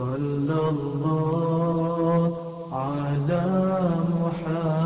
صلى الله على محمد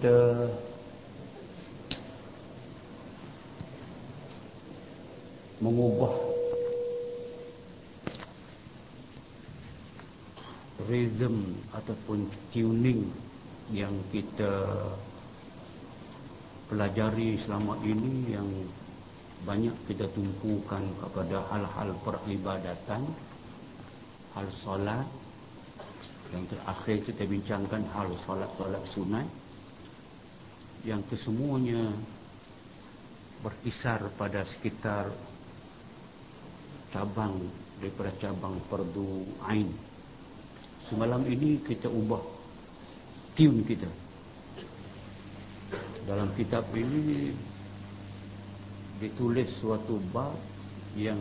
kita mengubah rhythm ataupun tuning yang kita pelajari selama ini yang banyak kita tumpukan kepada hal-hal peribadatan hal solat. Yang terakhir kita bincangkan hal solat-solat sunat yang kesemuanya berkisar pada sekitar cabang daripada cabang perdu ain. Semalam ini kita ubah tune kita. Dalam kitab ini ditulis suatu bab yang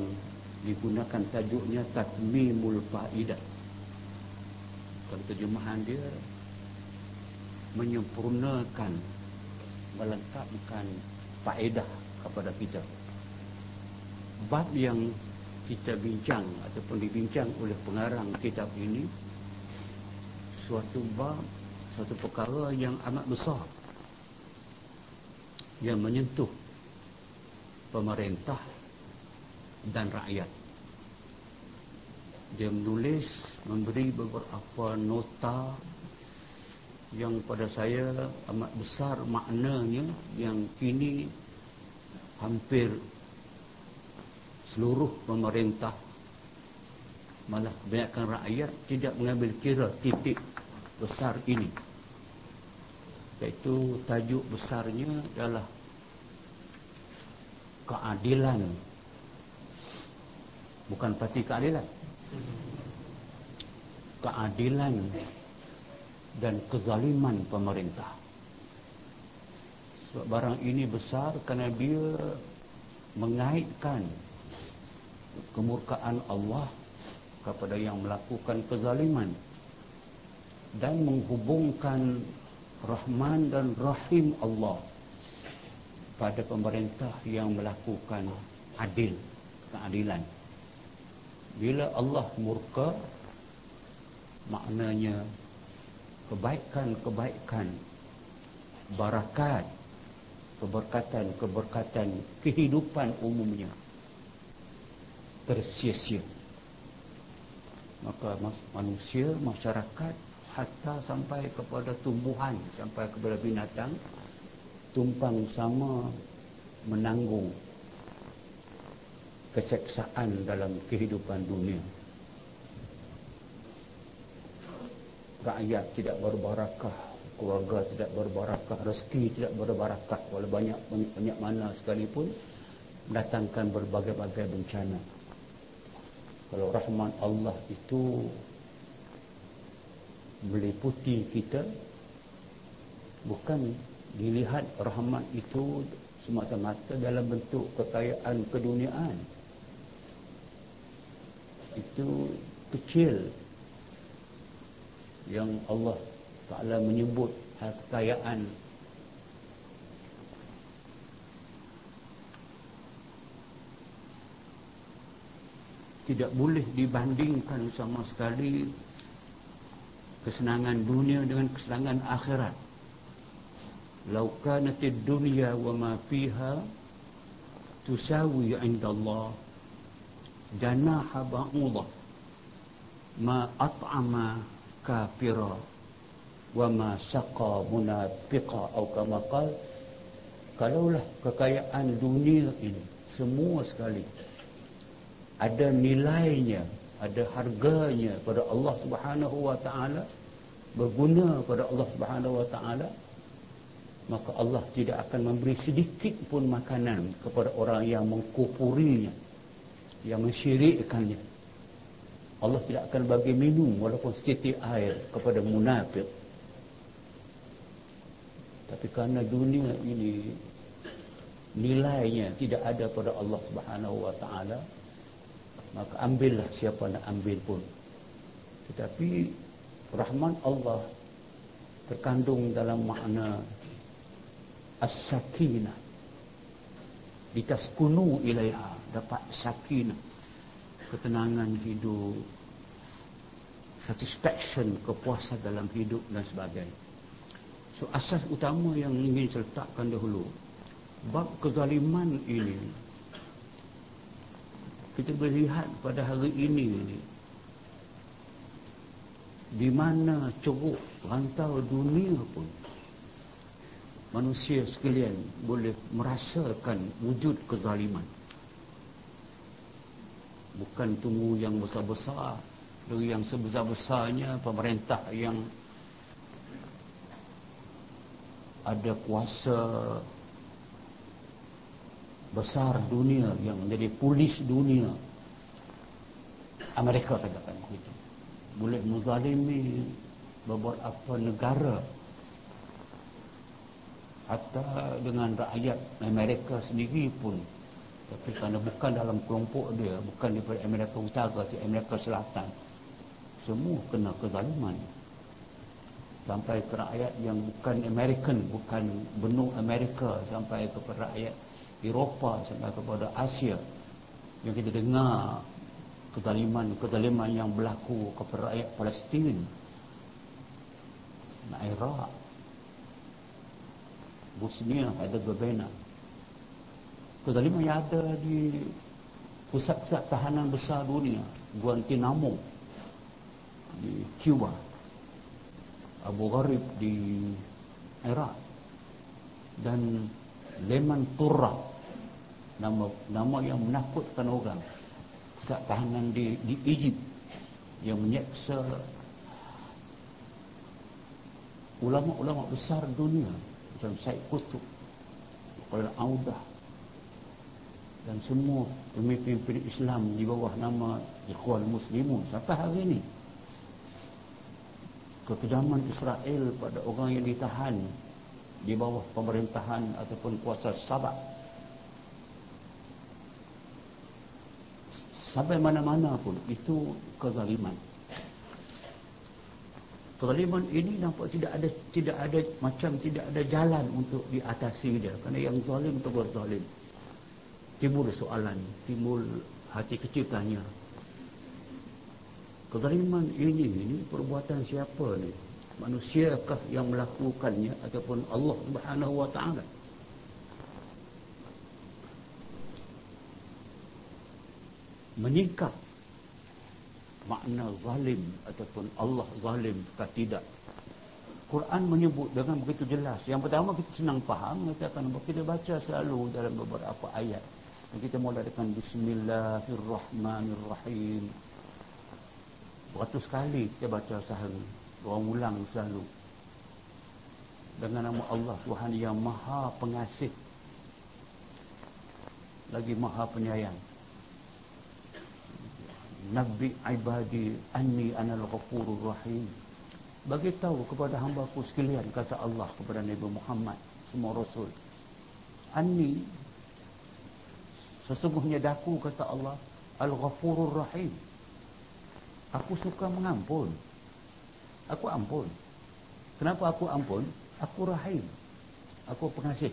digunakan tajuknya tatmimul faidah. Dan terjemahan dia menyempurnakan melengkapkan faedah kepada kita. Bab yang kita bincang ataupun dibincang oleh pengarang kitab ini suatu bab suatu perkara yang amat besar. Yang menyentuh pemerintah dan rakyat. Dia menulis memberi beberapa nota yang pada saya amat besar maknanya yang kini hampir seluruh pemerintah malah kebanyakan rakyat tidak mengambil kira titik besar ini. Iaitu tajuk besarnya adalah keadilan. Bukan parti keadilan. Keadilan dan kezaliman pemerintah sebab barang ini besar kerana dia mengaitkan kemurkaan Allah kepada yang melakukan kezaliman dan menghubungkan Rahman dan Rahim Allah pada pemerintah yang melakukan adil, keadilan. Bila Allah murka, maknanya kebaikan-kebaikan, barakat, keberkatan-keberkatan kehidupan umumnya tersia-sia. Maka manusia, masyarakat, hatta sampai kepada tumbuhan, sampai kepada binatang, tumpang sama menanggung keseksaan dalam kehidupan dunia. Rakyat tidak berbarakah, keluarga tidak berbarakah, rezeki tidak berbarakah, walau banyak banyak, banyak mana sekalipun mendatangkan berbagai-bagai bencana. Kalau rahmat Allah itu meliputi kita bukan dilihat rahmat itu semata-mata dalam bentuk kekayaan keduniaan. Itu kecil yang Allah Ta'ala menyebut hal kekayaan. Tidak boleh dibandingkan sama sekali kesenangan dunia dengan kesenangan akhirat. Lau kanatid dunya wa ma fiha tusawi inda Allah janaha ba'udah ma at'ama kafira. Wa ma saqa munafiqa. Atau kama qal kalaulah kekayaan dunia ini semua sekali ada nilainya ada harganya pada Allah Subhanahu wa taala berguna pada Allah Subhanahu wa taala maka Allah tidak akan memberi sedikit pun makanan kepada orang yang mengkupurinya yang mensyirikkannya Allah tidak akan bagi minum walaupun setitik air kepada munafik. Tapi kerana dunia ini nilainya tidak ada pada Allah Subhanahu wa taala maka ambillah siapa nak ambil pun. Tetapi rahman Allah terkandung dalam makna as-sakinah. Ditaskunu ilaiha dapat sakinah ketenangan hidup satisfaction kepuasan dalam hidup dan sebagainya. So asas utama yang ingin saya letakkan dahulu bab kezaliman ini kita melihat pada hari ini ini di mana ceruk rantau dunia pun manusia sekalian boleh merasakan wujud kezaliman bukan tunggu yang besar-besar. Dari yang sebesar-besarnya pemerintah yang ada kuasa besar dunia yang menjadi polis dunia. Amerika katakan begitu boleh menzalimi beberapa negara. Hatta dengan rakyat Amerika sendiri pun tapi kerana bukan dalam kelompok dia bukan daripada Amerika Utara atau Amerika Selatan semua kena kezaliman. Sampai ke rakyat yang bukan American bukan benua Amerika sampai kepada rakyat Eropah sampai kepada Asia yang kita dengar kezaliman-kezaliman yang berlaku kepada rakyat Palestin Iraq Bosnia ada Gabena kezaliman yang ada di pusat-pusat tahanan besar dunia. Guantanamo di Cuba Abu Gharib di Iraq dan Leman Turra nama nama yang menakutkan orang pusat tahanan di di Egypt yang menyeksa ulama-ulama besar dunia macam Syed Qutb Qala Audah dan semua pemimpin-pemimpin Islam di bawah nama Ikhwan Muslimun sampai hari ini kekejaman Israel pada orang yang ditahan di bawah pemerintahan ataupun kuasa Sabah. Sampai mana-mana pun itu kezaliman. Kezaliman ini nampak tidak ada tidak ada macam tidak ada jalan untuk diatasi dia. Kerana yang zalim tegur zalim timbul soalan timbul hati kecil tanya. Kezaliman ini ini perbuatan siapa ni? Manusiakah yang melakukannya ataupun Allah Subhanahu wa taala? Menyingkap makna zalim ataupun Allah zalim ke tidak? Quran menyebut dengan begitu jelas. Yang pertama kita senang faham katakan kita baca selalu dalam beberapa ayat kita mula dengan Bismillahirrahmanirrahim. Beratus kali kita baca sehari orang ulang selalu. Dengan nama Allah Tuhan yang maha pengasih. Lagi maha penyayang. Nabi ibadi anni anal ghafurur rahim. Bagi tahu kepada hamba-Ku sekalian kata Allah kepada Nabi Muhammad semua rasul. Anni sesungguhnya daku kata Allah al-ghafurur rahim. Aku suka mengampun. Aku ampun. Kenapa aku ampun? Aku rahim. Aku pengasih.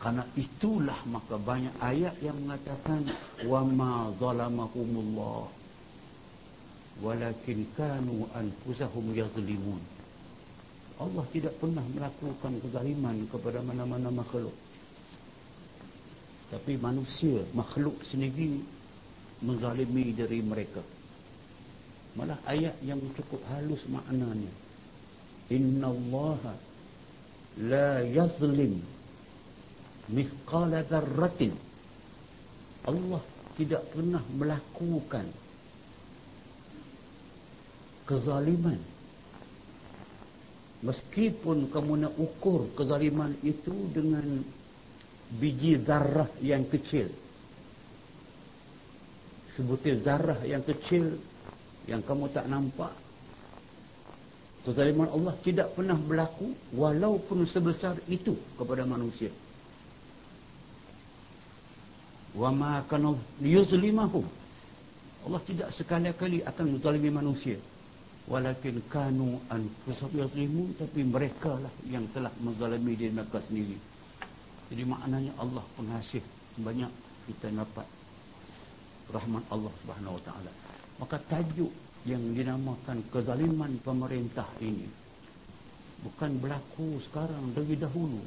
Karena itulah maka banyak ayat yang mengatakan wa ma zalamahumullah. Walakin kanu anfusahum yazlimun. Allah tidak pernah melakukan kezaliman kepada mana-mana makhluk. Tapi manusia, makhluk sendiri menzalimi diri mereka. Malah ayat yang cukup halus maknanya. Inna Allah la yazlim mithqala dzarratin Allah tidak pernah melakukan kezaliman meskipun kamu nak ukur kezaliman itu dengan biji zarah yang kecil. Sebutir zarah yang kecil yang kamu tak nampak. Kezaliman Allah tidak pernah berlaku walaupun sebesar itu kepada manusia. Wa ma kana yuzlimahum Allah tidak sekali-kali akan menzalimi manusia. Walakin kanu anfusahum yuzlimun tapi mereka lah yang telah menzalimi diri mereka sendiri jadi maknanya Allah pengasih banyak kita dapat rahmat Allah Subhanahu wa taala. Maka tajuk yang dinamakan kezaliman pemerintah ini bukan berlaku sekarang dari dahulu.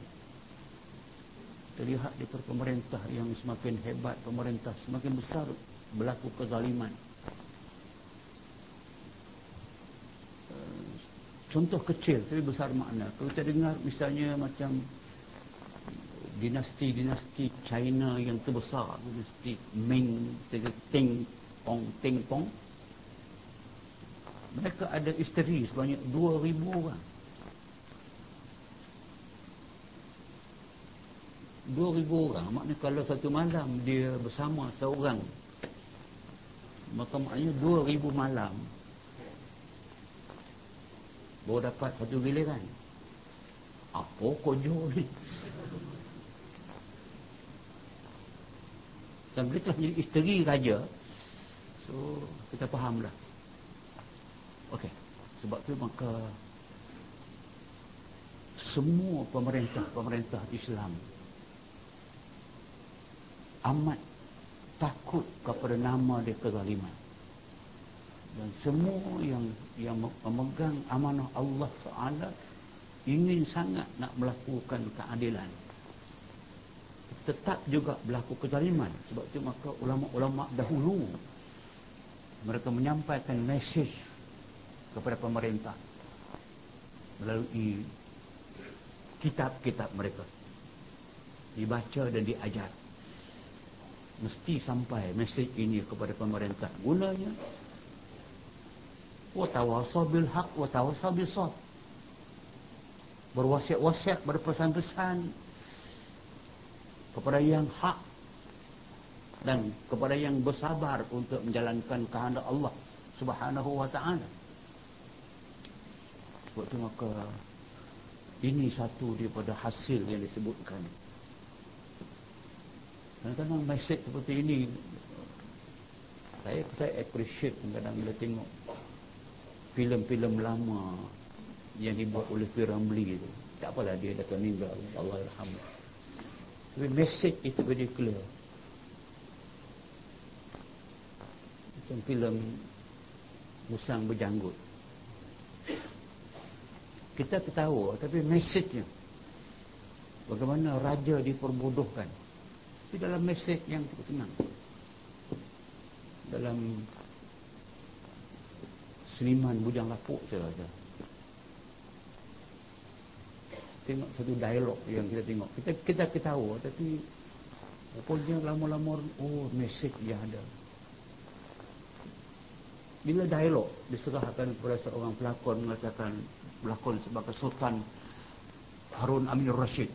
Terlihat di pemerintah yang semakin hebat pemerintah semakin besar berlaku kezaliman. Eh, contoh kecil tapi besar makna. Kalau kita dengar misalnya macam dinasti-dinasti China yang terbesar dinasti Ming Ting Pong Ting Pong mereka ada isteri sebanyak 2000 orang. 2000 orang maknanya kalau satu malam dia bersama seorang maka maknanya 2000 malam baru dapat satu giliran. Apa kojo ni dan dia telah menjadi isteri raja. So kita fahamlah. Okey. Sebab tu maka semua pemerintah-pemerintah Islam amat takut kepada nama dia kezaliman. Dan semua yang yang memegang amanah Allah Taala ingin sangat nak melakukan keadilan tetap juga berlaku kezaliman. Sebab itu maka ulama-ulama dahulu mereka menyampaikan mesej kepada pemerintah melalui kitab-kitab mereka. Dibaca dan diajar. Mesti sampai mesej ini kepada pemerintah. Gunanya wa tawassaw bil haq wa tawassaw bis sabr berwasiat-wasiat berpesan-pesan kepada yang hak dan kepada yang bersabar untuk menjalankan kehendak Allah Subhanahu wa taala sebab itu maka ini satu daripada hasil yang disebutkan Kadang-kadang mesej seperti ini saya saya appreciate kadang bila tengok filem-filem lama yang dibuat oleh Piramli itu. Tak apalah dia dah meninggal. Allah yarham. Tapi mesej itu very clear. Macam filem Musang Berjanggut. Kita ketawa tapi mesejnya bagaimana raja diperbodohkan tapi dalam mesej yang cukup tenang dalam seniman bujang lapuk saya rasa tengok satu dialog yang kita tengok. Kita kita ketawa tapi rupanya lama-lama oh mesej yang ada. Bila dialog diserahkan kepada seorang pelakon mengatakan pelakon sebagai Sultan Harun Amin Rashid.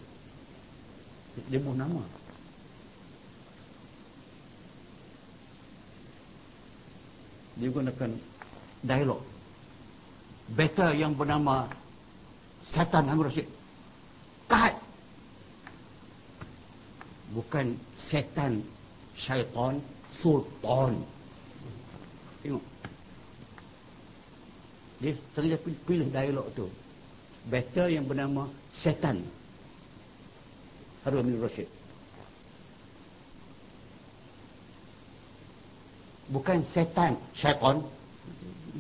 Dia buh nama. Dia gunakan dialog. Beta yang bernama Satan Hamid Rashid kat bukan setan syaitan sultan. Tengok. Dia terlihat pilih, dialog tu. Beta yang bernama setan. Harun Amin Rashid. Bukan setan syaitan.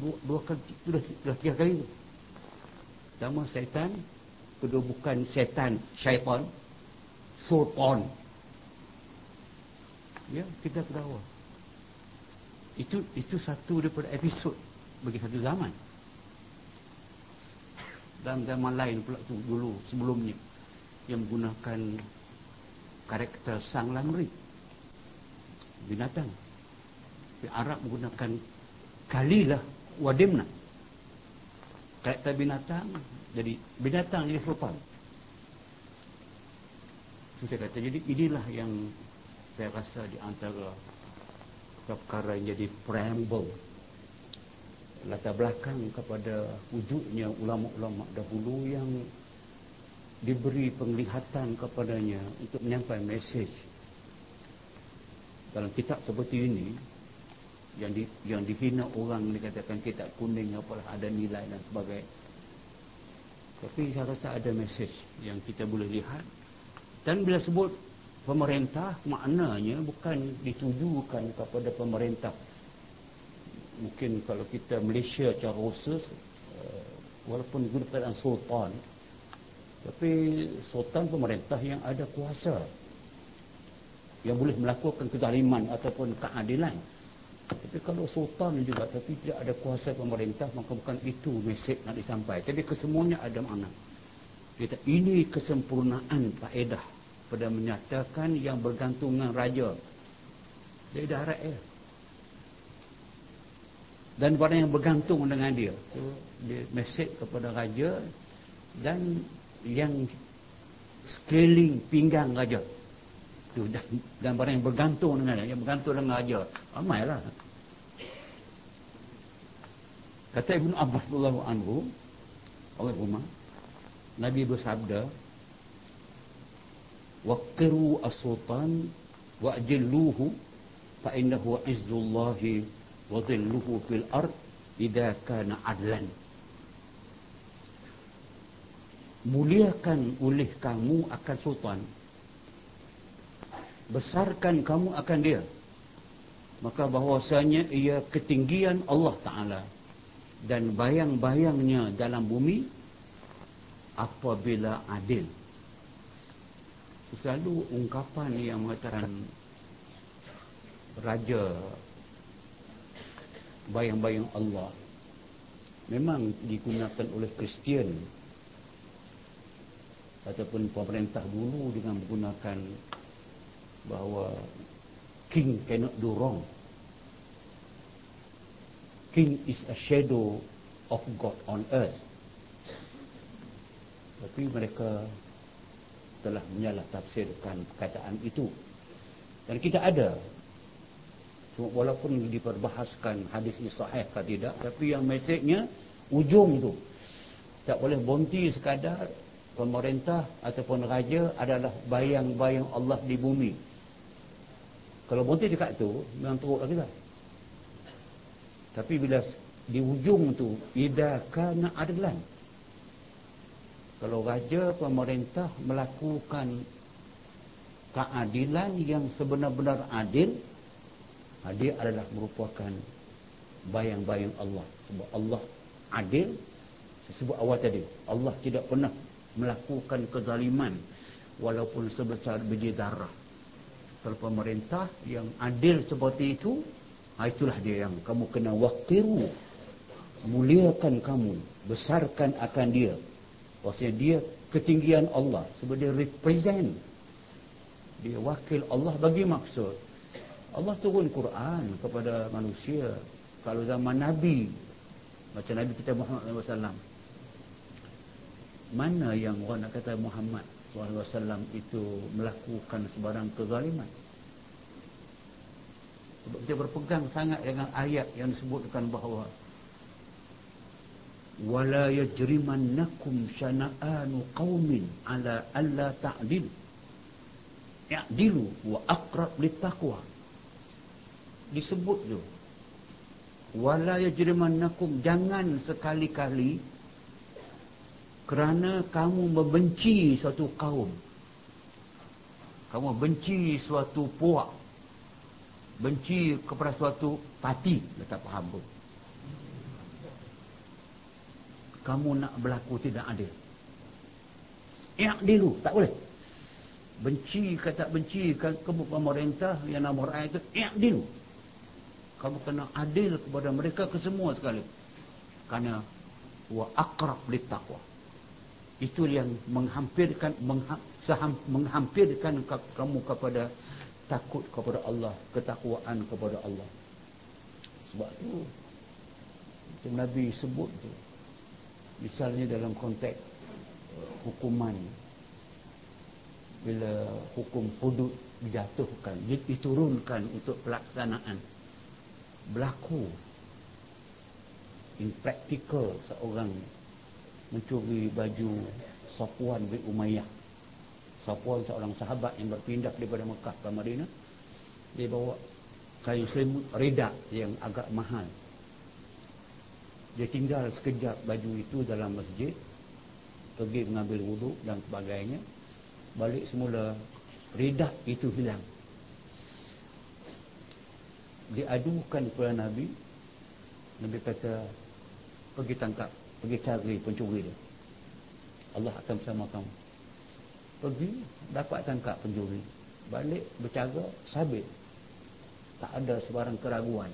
Dua, dua kali sudah, sudah tiga kali tu. Pertama setan kedua bukan setan syaitan. Sultan. Ya kita ketawa itu itu satu daripada episod bagi satu zaman. Dalam zaman lain pula tu dulu sebelumnya. Yang menggunakan karakter sang lamri. Binatang. Di Arab menggunakan kalilah wadimna. Karakter binatang jadi binatang jadi itu saya kata jadi inilah yang saya rasa di antara perkara yang jadi preamble. Latar belakang kepada wujudnya ulama-ulama dahulu yang diberi penglihatan kepadanya untuk menyampaikan mesej. Dalam kitab seperti ini yang di, yang dihina orang dikatakan kitab kuning apalah ada nilai dan sebagainya tapi saya rasa ada mesej yang kita boleh lihat. Dan bila sebut pemerintah maknanya bukan ditujukan kepada pemerintah. Mungkin kalau kita Malaysia secara khusus uh, walaupun digunakan sultan tapi sultan pemerintah yang ada kuasa. Yang boleh melakukan kezaliman ataupun keadilan tapi kalau sultan juga tapi tidak ada kuasa pemerintah maka bukan itu mesej nak disampaikan tapi kesemuanya ada makna. Kita ini kesempurnaan faedah pada menyatakan yang bergantungan raja. Dia dah rakyat dan pada yang bergantung dengan dia. So, dia mesej kepada raja dan yang sekeliling pinggang raja tu dan pada yang bergantung dengan dia yang bergantung dengan raja. Ramailah kata Ibn Abbas radhiyallahu anhu oleh Umar Nabi bersabda waqiru as-sultan wa'jilluhu fa innahu izzullahi wa dhilluhu fil ard idza kana adlan. Muliakan oleh kamu akan sultan besarkan kamu akan dia. Maka bahwasanya ia ketinggian Allah taala. Dan bayang-bayangnya dalam bumi apabila adil. Selalu ungkapan yang mengatakan raja bayang-bayang Allah. Memang digunakan oleh Kristian ataupun pemerintah dulu dengan menggunakan bahawa king cannot do wrong. King is a shadow of God on earth. Tapi mereka telah menyalah tafsirkan perkataan itu. Dan kita ada. Walaupun diperbahaskan hadis ini sahih atau tidak tapi yang mesejnya ujung tu. Tak boleh bonti sekadar pemerintah ataupun raja adalah bayang-bayang Allah di bumi kalau bonti dekat tu memang lagi lah. Tapi bila di ujung tu ida kana adlan. Kalau raja pemerintah melakukan keadilan yang sebenar-benar adil ha, dia adalah merupakan bayang-bayang Allah. Sebab Allah adil sebut awal tadi Allah tidak pernah melakukan kezaliman walaupun sebesar biji darah kalau pemerintah yang adil seperti itu ha, itulah dia yang kamu kena wakiru muliakan kamu besarkan akan dia. Maksudnya dia ketinggian Allah sebab dia represent. Dia wakil Allah bagi maksud. Allah turun Quran kepada manusia. Kalau zaman Nabi macam Nabi kita Muhammad SAW mana yang orang nak kata Muhammad SAW itu melakukan sebarang kezaliman. Sebab dia berpegang sangat dengan ayat yang disebutkan bahawa wala yajrimannakum syana'anu qaumin ala alla ta'dil ya'dilu wa aqrab littaqwa. Disebut tu. Wala yajrimannakum jangan sekali-kali kerana kamu membenci suatu kaum. Kamu benci suatu puak. Benci kepada suatu parti tak faham pun. Kamu nak berlaku tidak adil. Yang dulu tak boleh. Benci kata benci kamu pemerintah yang nama rakyat itu yang dulu kamu kena adil kepada mereka kesemua sekali. Kerana wa aqrab lit taqwa itu yang menghampirkan menghampirkan kamu kepada takut kepada Allah ketakwaan kepada Allah. Sebab tu Nabi sebut tu misalnya dalam konteks uh, hukuman. Bila hukum hudud dijatuhkan diturunkan untuk pelaksanaan berlaku. In practical seorang mencuri baju Safwan bin Umayyah. Safwan seorang sahabat yang berpindah daripada Mekah ke Madinah dia bawa kain selimut reda yang agak mahal. Dia tinggal sekejap baju itu dalam masjid pergi mengambil wuduk dan sebagainya. Balik semula redak itu hilang. Diadukan kepada Nabi Nabi kata pergi tangkap pergi cari pencuri dia. Allah akan bersama kamu. Pergi dapat tangkap pencuri. Balik bercara sabit. Tak ada sebarang keraguan.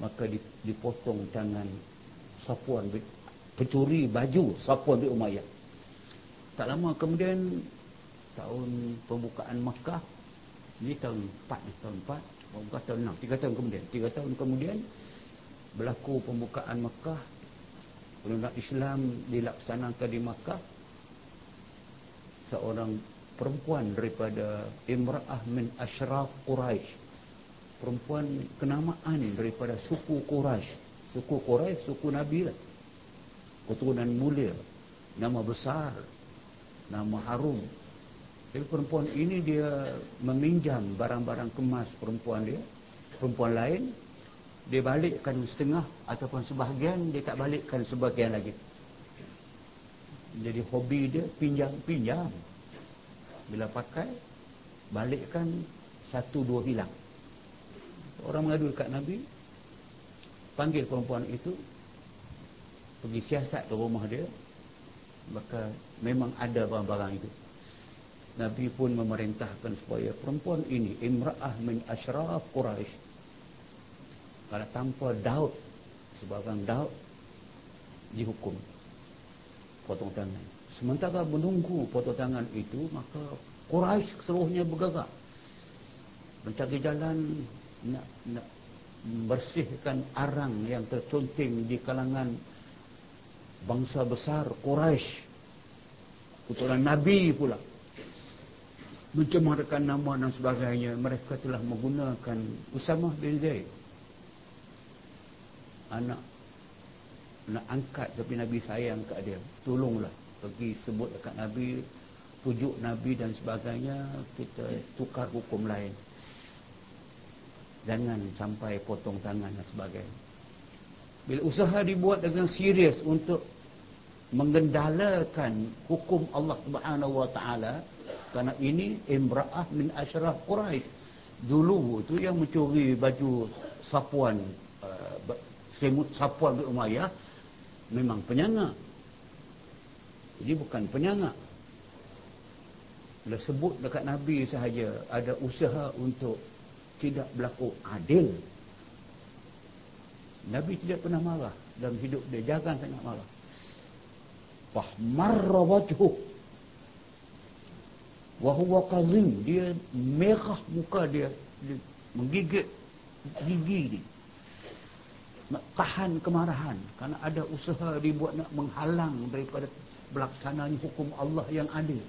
Maka dipotong tangan Safwan pencuri baju Safwan bin Umayyah tak lama kemudian tahun pembukaan Makkah ini tahun 4 ni tahun 4 pembukaan tahun 6 3 tahun kemudian 3 tahun kemudian berlaku pembukaan Makkah Undang Islam dilaksanakan di Makkah seorang perempuan daripada Imra'ah min Ashraf Quraisy perempuan kenamaan daripada suku Quraisy suku Quraisy suku Nabi lah. Keturunan mulia. Nama besar. Nama harum. Tapi perempuan ini dia meminjam barang-barang kemas perempuan dia. Perempuan lain, dia balikkan setengah ataupun sebahagian, dia tak balikkan sebahagian lagi. Jadi hobi dia pinjam-pinjam. Bila pakai, balikkan satu dua hilang. Orang mengadu dekat Nabi, panggil perempuan itu, pergi siasat ke rumah dia, maka memang ada barang-barang itu. Nabi pun memerintahkan supaya perempuan ini imra'ah min asyraf Quraisy kalau tanpa daud sebarang daud dihukum. Potong tangan. Sementara menunggu potong tangan itu maka Quraisy seluruhnya bergerak. Mencari jalan nak, nak membersihkan arang yang tercunting di kalangan bangsa besar Quraisy. Keturunan Nabi pula. Mencemarkan nama dan sebagainya. Mereka telah menggunakan Usamah bin Zaid anak nak angkat tapi Nabi sayang kat dia. Tolonglah pergi sebut dekat Nabi pujuk Nabi dan sebagainya kita tukar hukum lain. Jangan sampai potong tangan dan sebagainya. Bila usaha dibuat dengan serius untuk mengendalakan hukum Allah Subhanahu wa taala kerana ini imra'ah min asyraf Quraisy. Dulu tu yang mencuri baju sapuan uh, semut sapuan bin Umayyah memang penyanga ini bukan penyanga bila sebut dekat Nabi sahaja ada usaha untuk tidak berlaku adil Nabi tidak pernah marah dalam hidup dia jangan sangat marah fahmarra wajhuh Wahuwa kazim. Dia merah muka dia. dia menggigit gigi dia. Nak tahan kemarahan. Karena ada usaha dibuat nak menghalang daripada pelaksanaan hukum Allah yang adil.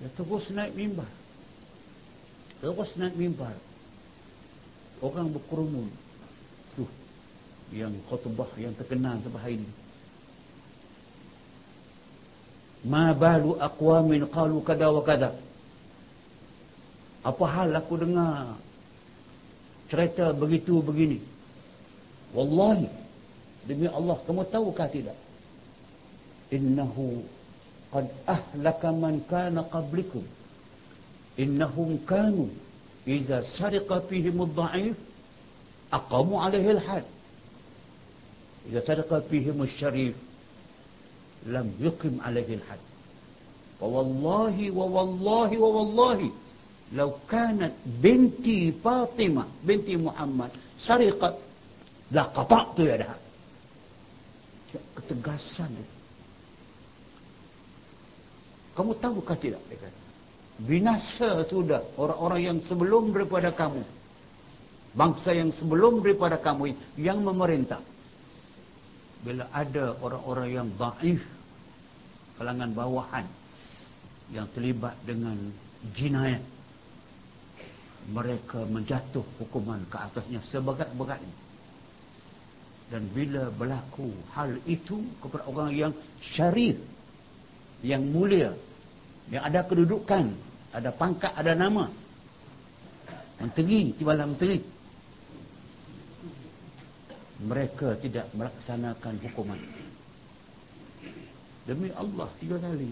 Dia terus naik mimbar. Terus naik mimbar. Orang berkerumun. tu Yang khutbah yang terkenal sampai ini. Ma balu aqwamin qalu kada wa kada. Apa hal aku dengar cerita begitu begini? Wallahi demi Allah kamu tahukah tidak? Innahu qad ahlaka man kana qablikum. Innahum kanu idza sariqa fihim ad-dha'if aqamu 'alayhi al-had. Idza sariqa fihim asy-syarif lam yuqim alaihi al-had wa wallahi wa wallahi wa wallahi law kanat binti Fatimah la qata'tu yadaha ketegasan itu Kamu tahukah tidak? Dia kata. Binasa sudah orang-orang yang sebelum daripada kamu. Bangsa yang sebelum daripada kamu yang memerintah. Bila ada orang-orang yang daif, kalangan bawahan, yang terlibat dengan jinayat, mereka menjatuh hukuman ke atasnya seberat-beratnya. Dan bila berlaku hal itu kepada orang yang syarif, yang mulia, yang ada kedudukan, ada pangkat, ada nama, menteri, timbalan menteri, mereka tidak melaksanakan hukuman. Demi Allah, tiga kali.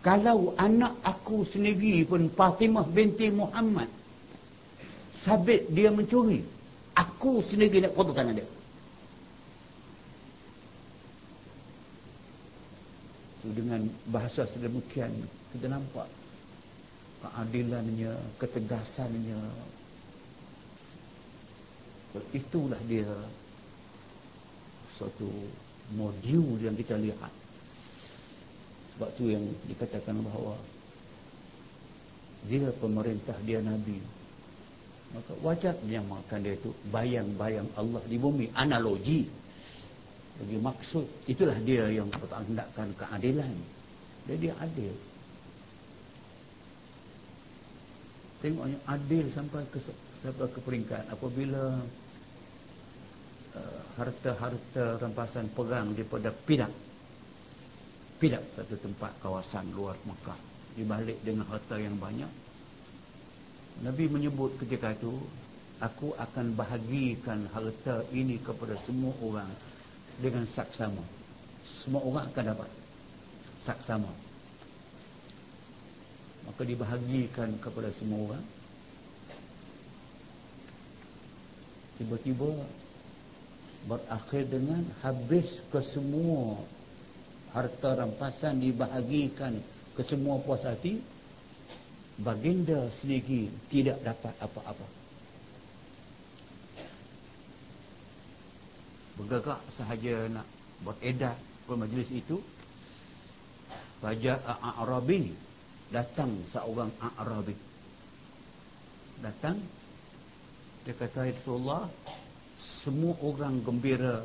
Kalau anak aku sendiri pun Fatimah binti Muhammad, sabit dia mencuri, Aku sendiri nak potong tangan dia. So, dengan bahasa sedemikian, kita nampak keadilannya, ketegasannya. Itulah dia suatu modul yang kita lihat. Sebab tu yang dikatakan bahawa dia pemerintah, dia Nabi maka wajar makan dia itu bayang-bayang Allah di bumi. Analogi. Bagi maksud itulah dia yang hendakkan keadilan. Jadi adil. Tengoknya adil sampai ke sampai ke peringkat. Apabila uh, harta-harta rampasan perang daripada Pidak. Pidak satu tempat kawasan luar Makkah dibalik dengan harta yang banyak Nabi menyebut ketika itu aku akan bahagikan harta ini kepada semua orang dengan saksama. Semua orang akan dapat saksama. Maka dibahagikan kepada semua orang. Tiba-tiba berakhir dengan habis ke semua harta rampasan dibahagikan ke semua puas hati baginda sendiri tidak dapat apa-apa. Bergerak sahaja nak beredar ke majlis itu. Raja Arabi datang seorang Arabi. Datang dia kata Rasulullah semua orang gembira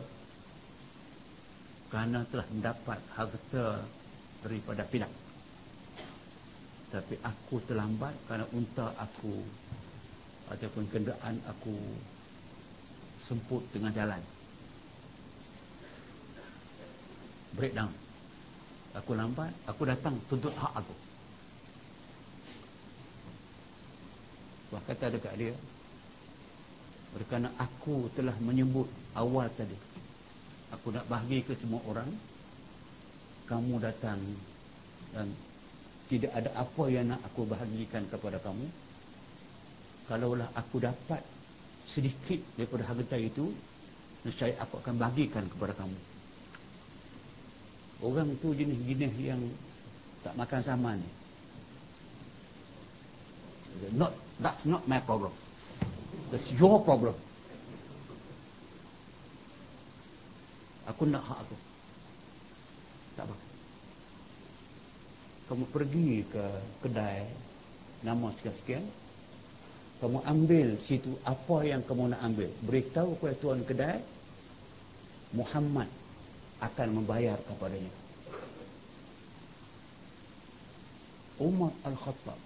kerana telah mendapat harta daripada pinang tapi aku terlambat kerana unta aku ataupun kenderaan aku semput tengah jalan. Breakdown. Aku lambat aku datang tuntut hak aku. Wah kata dekat dia Kerana aku telah menyebut awal tadi Aku nak bahagi ke semua orang Kamu datang Dan tidak ada apa yang nak aku bahagikan kepada kamu. Kalaulah aku dapat sedikit daripada harta itu saya aku akan bagikan kepada kamu. Orang tu jenis-jenis yang tak makan sama ni. Not that's not my problem. That's your problem. Aku nak hak aku tak apa kamu pergi ke kedai nama sekian-sekian kamu ambil situ apa yang kamu nak ambil. Beritahu kepada tuan kedai Muhammad akan membayar kepadanya. Umar Al-Khattab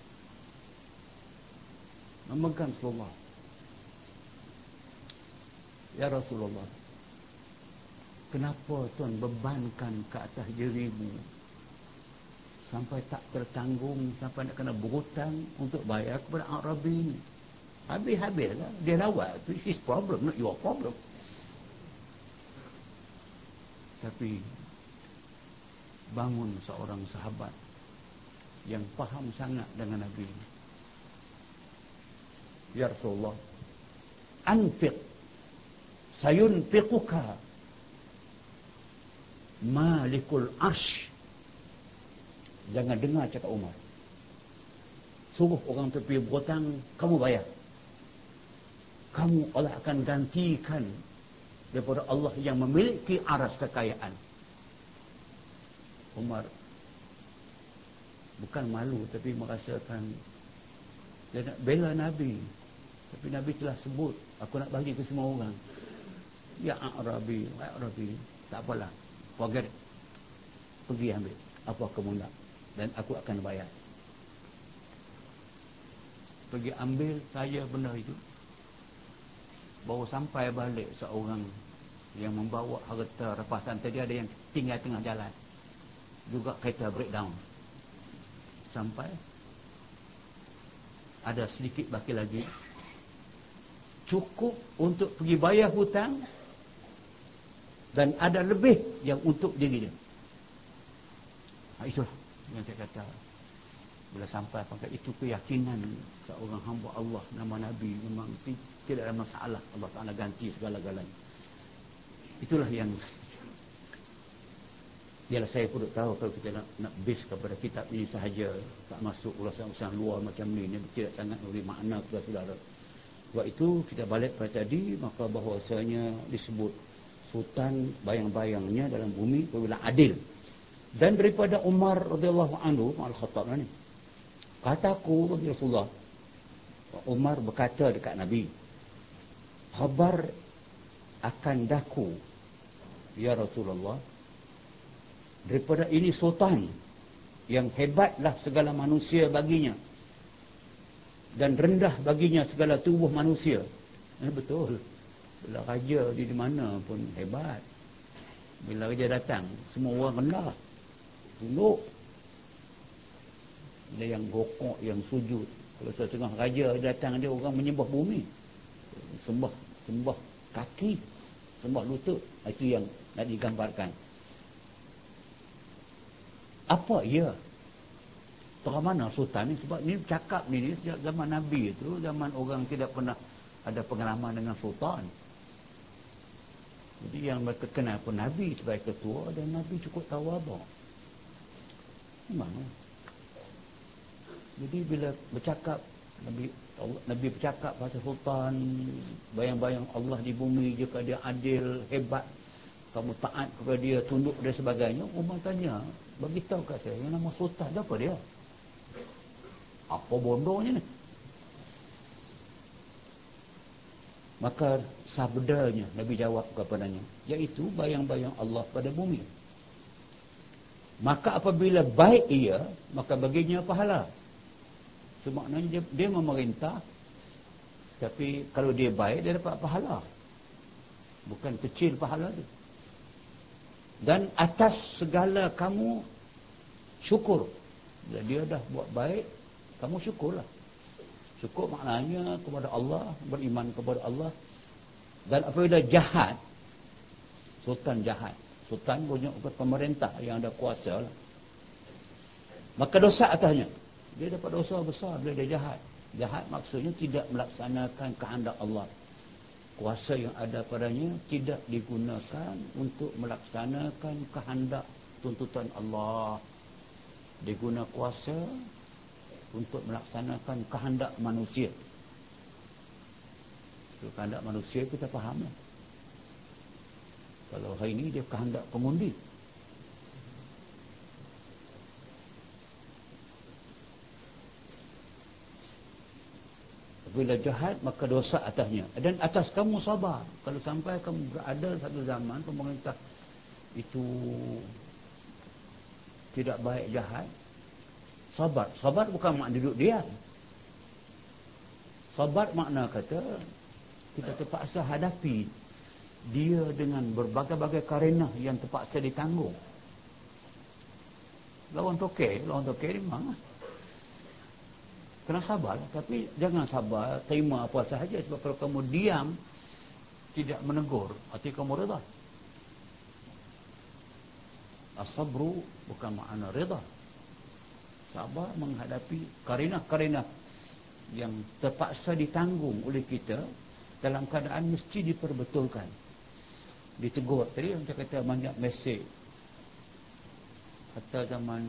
memegang Rasulullah Ya Rasulullah kenapa tuan bebankan ke atas dirimu sampai tak tertanggung sampai nak kena berhutang untuk bayar kepada Arabi ni. Habis-habis lah dia rawat tu his problem not your problem. Tapi bangun seorang sahabat yang faham sangat dengan Nabi. Ya Rasulullah anfiq sayunfiquka malikul ash Jangan dengar cakap Umar. Suruh orang tepi berhutang, kamu bayar. Kamu Allah akan gantikan daripada Allah yang memiliki aras kekayaan. Umar bukan malu tapi merasakan dia nak bela Nabi tapi Nabi telah sebut aku nak bagi ke semua orang ya Arabi ya Arabi tak apalah forget pergi ambil apa kamu nak dan aku akan bayar. Pergi ambil saya benda itu baru sampai balik seorang yang membawa harta. Rapasan tadi ada yang tinggal tengah jalan. Juga kereta breakdown. Sampai ada sedikit baki lagi. Cukup untuk pergi bayar hutang dan ada lebih yang untuk diri dia. Ha, itulah yang saya kata bila sampai pangkat itu keyakinan seorang hamba Allah nama Nabi memang tidak ada masalah. Allah Ta'ala ganti segala-galanya. Itulah yang Yalah saya pun tahu kalau kita nak, nak base kepada kitab ini sahaja. Tak masuk ulasan-ulasan luar macam ni. Ini tidak sangat memberi makna kepada saudara. Sebab itu kita balik pada tadi maka bahawasanya disebut sultan bayang-bayangnya dalam bumi apabila adil dan daripada Umar radhiyallahu anhu al-Khattab ni kataku bagi Rasulullah Umar berkata dekat Nabi khabar akan daku ya Rasulullah daripada ini sultan yang hebatlah segala manusia baginya dan rendah baginya segala tubuh manusia. Eh, betul. Bila raja di mana pun hebat. Bila raja datang semua orang rendah tunduk ada yang gokok yang sujud. Kalau setengah raja datang dia orang menyembah bumi. Sembah sembah kaki sembah lutut. Itu yang nak digambarkan. Apa Tengah mana sultan ni sebab ni cakap ni, ni sejak zaman Nabi itu zaman orang tidak pernah ada pengalaman dengan sultan. Jadi yang mereka kenal pun Nabi sebagai ketua dan Nabi cukup tahu Memang Jadi bila bercakap Nabi Nabi bercakap pasal sultan Bayang-bayang Allah di bumi Jika dia adil, hebat Kamu taat kepada dia, tunduk dan sebagainya Umar tanya, bagi tahu kat saya Yang nama sultan, apa dia? Apa bondonya ni? Maka sabdanya Nabi jawab kepadanya Iaitu bayang-bayang Allah pada bumi Maka apabila baik ia, maka baginya pahala. Semaknanya dia, dia memerintah, tapi kalau dia baik, dia dapat pahala. Bukan kecil pahala itu. Dan atas segala kamu syukur. Dia dah buat baik, kamu syukurlah. Syukur maknanya kepada Allah, beriman kepada Allah. Dan apabila jahat, sultan jahat, sultan punya pemerintah yang ada kuasa lah. maka dosa atasnya. Dia dapat dosa besar bila dia jahat. Jahat maksudnya tidak melaksanakan kehendak Allah. Kuasa yang ada padanya tidak digunakan untuk melaksanakan kehendak tuntutan Allah. Diguna kuasa untuk melaksanakan kehendak manusia. Kehendak manusia kita faham lah kalau hari ini dia kehendak pengundi. Bila jahat maka dosa atasnya. Dan atas kamu sabar. Kalau sampai kamu berada satu zaman pemerintah itu tidak baik jahat. Sabar. Sabar bukan makna duduk diam. Sabar makna kata kita terpaksa hadapi dia dengan berbagai-bagai karenah yang terpaksa ditanggung. Lawan tokek lawan tokek memang kena sabar. Tapi jangan sabar terima apa sahaja sebab kalau kamu diam tidak menegur arti kamu reda. Asabru bukan makna reda. Sabar menghadapi karenah-karenah yang terpaksa ditanggung oleh kita dalam keadaan mesti diperbetulkan ditegur tadi macam kata banyak mesej kata zaman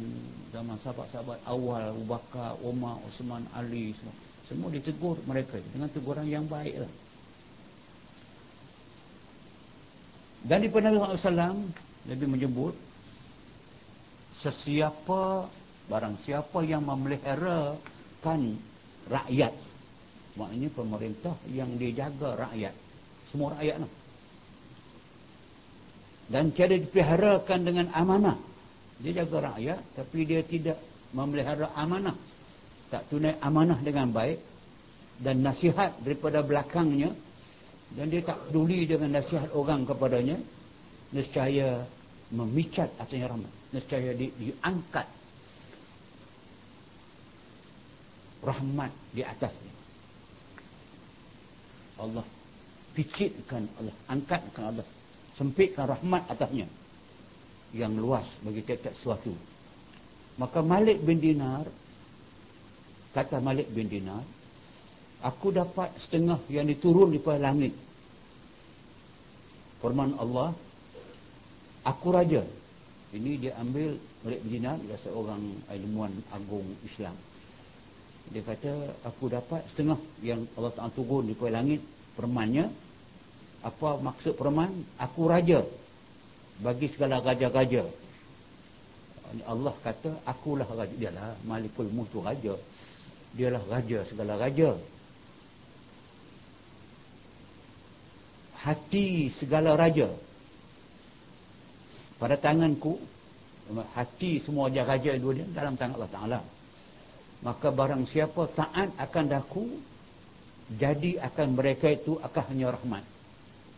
zaman sahabat-sahabat awal Abu Bakar, Umar, Osman, Ali semua semua ditegur mereka dengan teguran yang baik lah. dan di Nabi SAW Nabi menyebut sesiapa barang siapa yang memeliharakan rakyat maknanya pemerintah yang dijaga rakyat semua rakyat lah. Dan cara dipeliharakan dengan amanah. Dia jaga rakyat tapi dia tidak memelihara amanah. Tak tunai amanah dengan baik dan nasihat daripada belakangnya. Dan dia tak peduli dengan nasihat orang kepadanya. Nescaya memicat atasnya rahmat. Nescaya di, diangkat rahmat di atasnya. Allah. Picitkan Allah. Angkatkan Allah sempitkan rahmat atasnya. Yang luas bagi tiap-tiap sesuatu. Maka Malik bin Dinar kata Malik bin Dinar aku dapat setengah yang diturun di langit. Firman Allah aku raja. Ini dia ambil Malik bin Dinar dia seorang ilmuwan agung Islam. Dia kata aku dapat setengah yang Allah Ta'ala turun di langit. Permannya apa maksud perman aku raja. Bagi segala raja-raja. Allah kata akulah raja. Dia lah malikul mulk tu raja. Dialah raja segala raja. Hati segala raja. Pada tanganku hati semua raja-raja dua dia dalam tangan Allah Ta'ala. Maka barang siapa taat akan daku jadi akan mereka itu akan hanya rahmat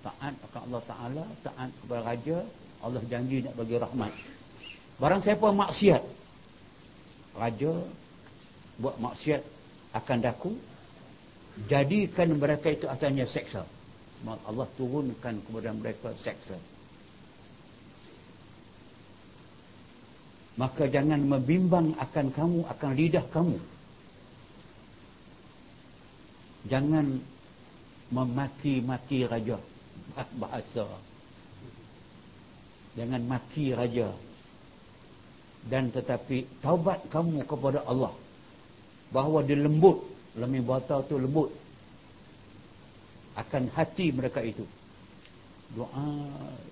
taat akan Allah Ta'ala taat kepada raja. Allah janji nak bagi rahmat. Barang siapa maksiat raja buat maksiat akan daku. Jadikan mereka itu asalnya seksa. Allah turunkan kepada mereka seksa. Maka jangan membimbang akan kamu akan lidah kamu. Jangan memaki-maki raja bahasa. Jangan maki raja. Dan tetapi taubat kamu kepada Allah. Bahawa dia lembut. Lami bata tu lembut. Akan hati mereka itu. Doa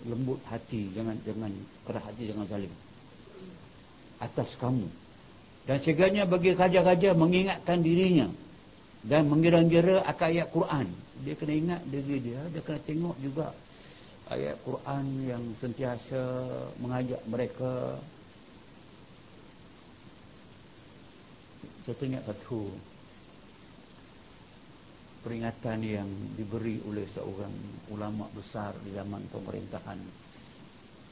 lembut hati. Jangan jangan keras hati jangan zalim. Atas kamu. Dan segalanya bagi raja-raja mengingatkan dirinya. Dan mengira-ngira akan ayat Quran dia kena ingat diri dia. Dia kena tengok juga ayat Quran yang sentiasa mengajak mereka. Saya teringat satu peringatan yang diberi oleh seorang ulama besar di zaman pemerintahan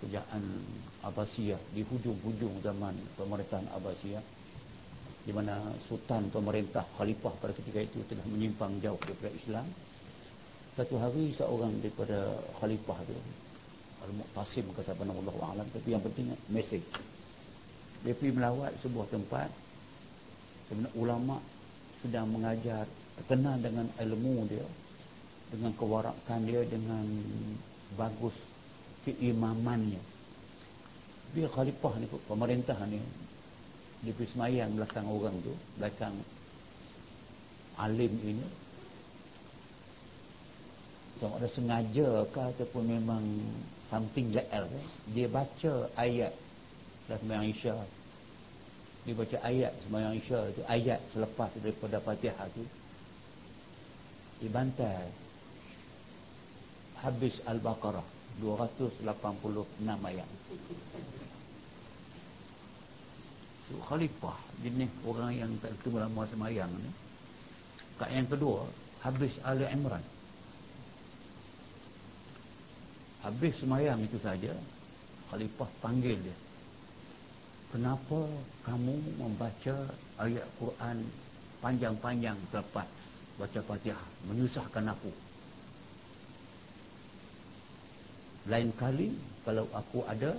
kerajaan Abbasiyah di hujung-hujung zaman pemerintahan Abbasiyah di mana sultan pemerintah khalifah pada ketika itu telah menyimpang jauh daripada Islam satu hari seorang daripada khalifah itu Al-Muqtasim kata Allah Alam. Tapi yang penting mesej. Dia pergi melawat sebuah tempat. Sebenarnya ulama sedang mengajar terkenal dengan ilmu dia. Dengan kewarakan dia dengan bagus keimamannya dia. Khalifah ni pemerintah ni. Dia pergi semayang belakang orang tu belakang alim ini sama ada sengaja ke ataupun memang something else eh? dia baca ayat. Dalam semayang isya. Dia baca ayat semayang isya itu ayat selepas daripada fatihah tu. Dibantai habis Al-Baqarah 286 ayat. So, khalifah jenis orang yang tak ketemu lama semayang ni. Kat yang kedua habis Ali Imran habis semayang itu saja khalifah panggil dia. Kenapa kamu membaca ayat Quran panjang-panjang selepas baca Fatihah menyusahkan aku. Lain kali kalau aku ada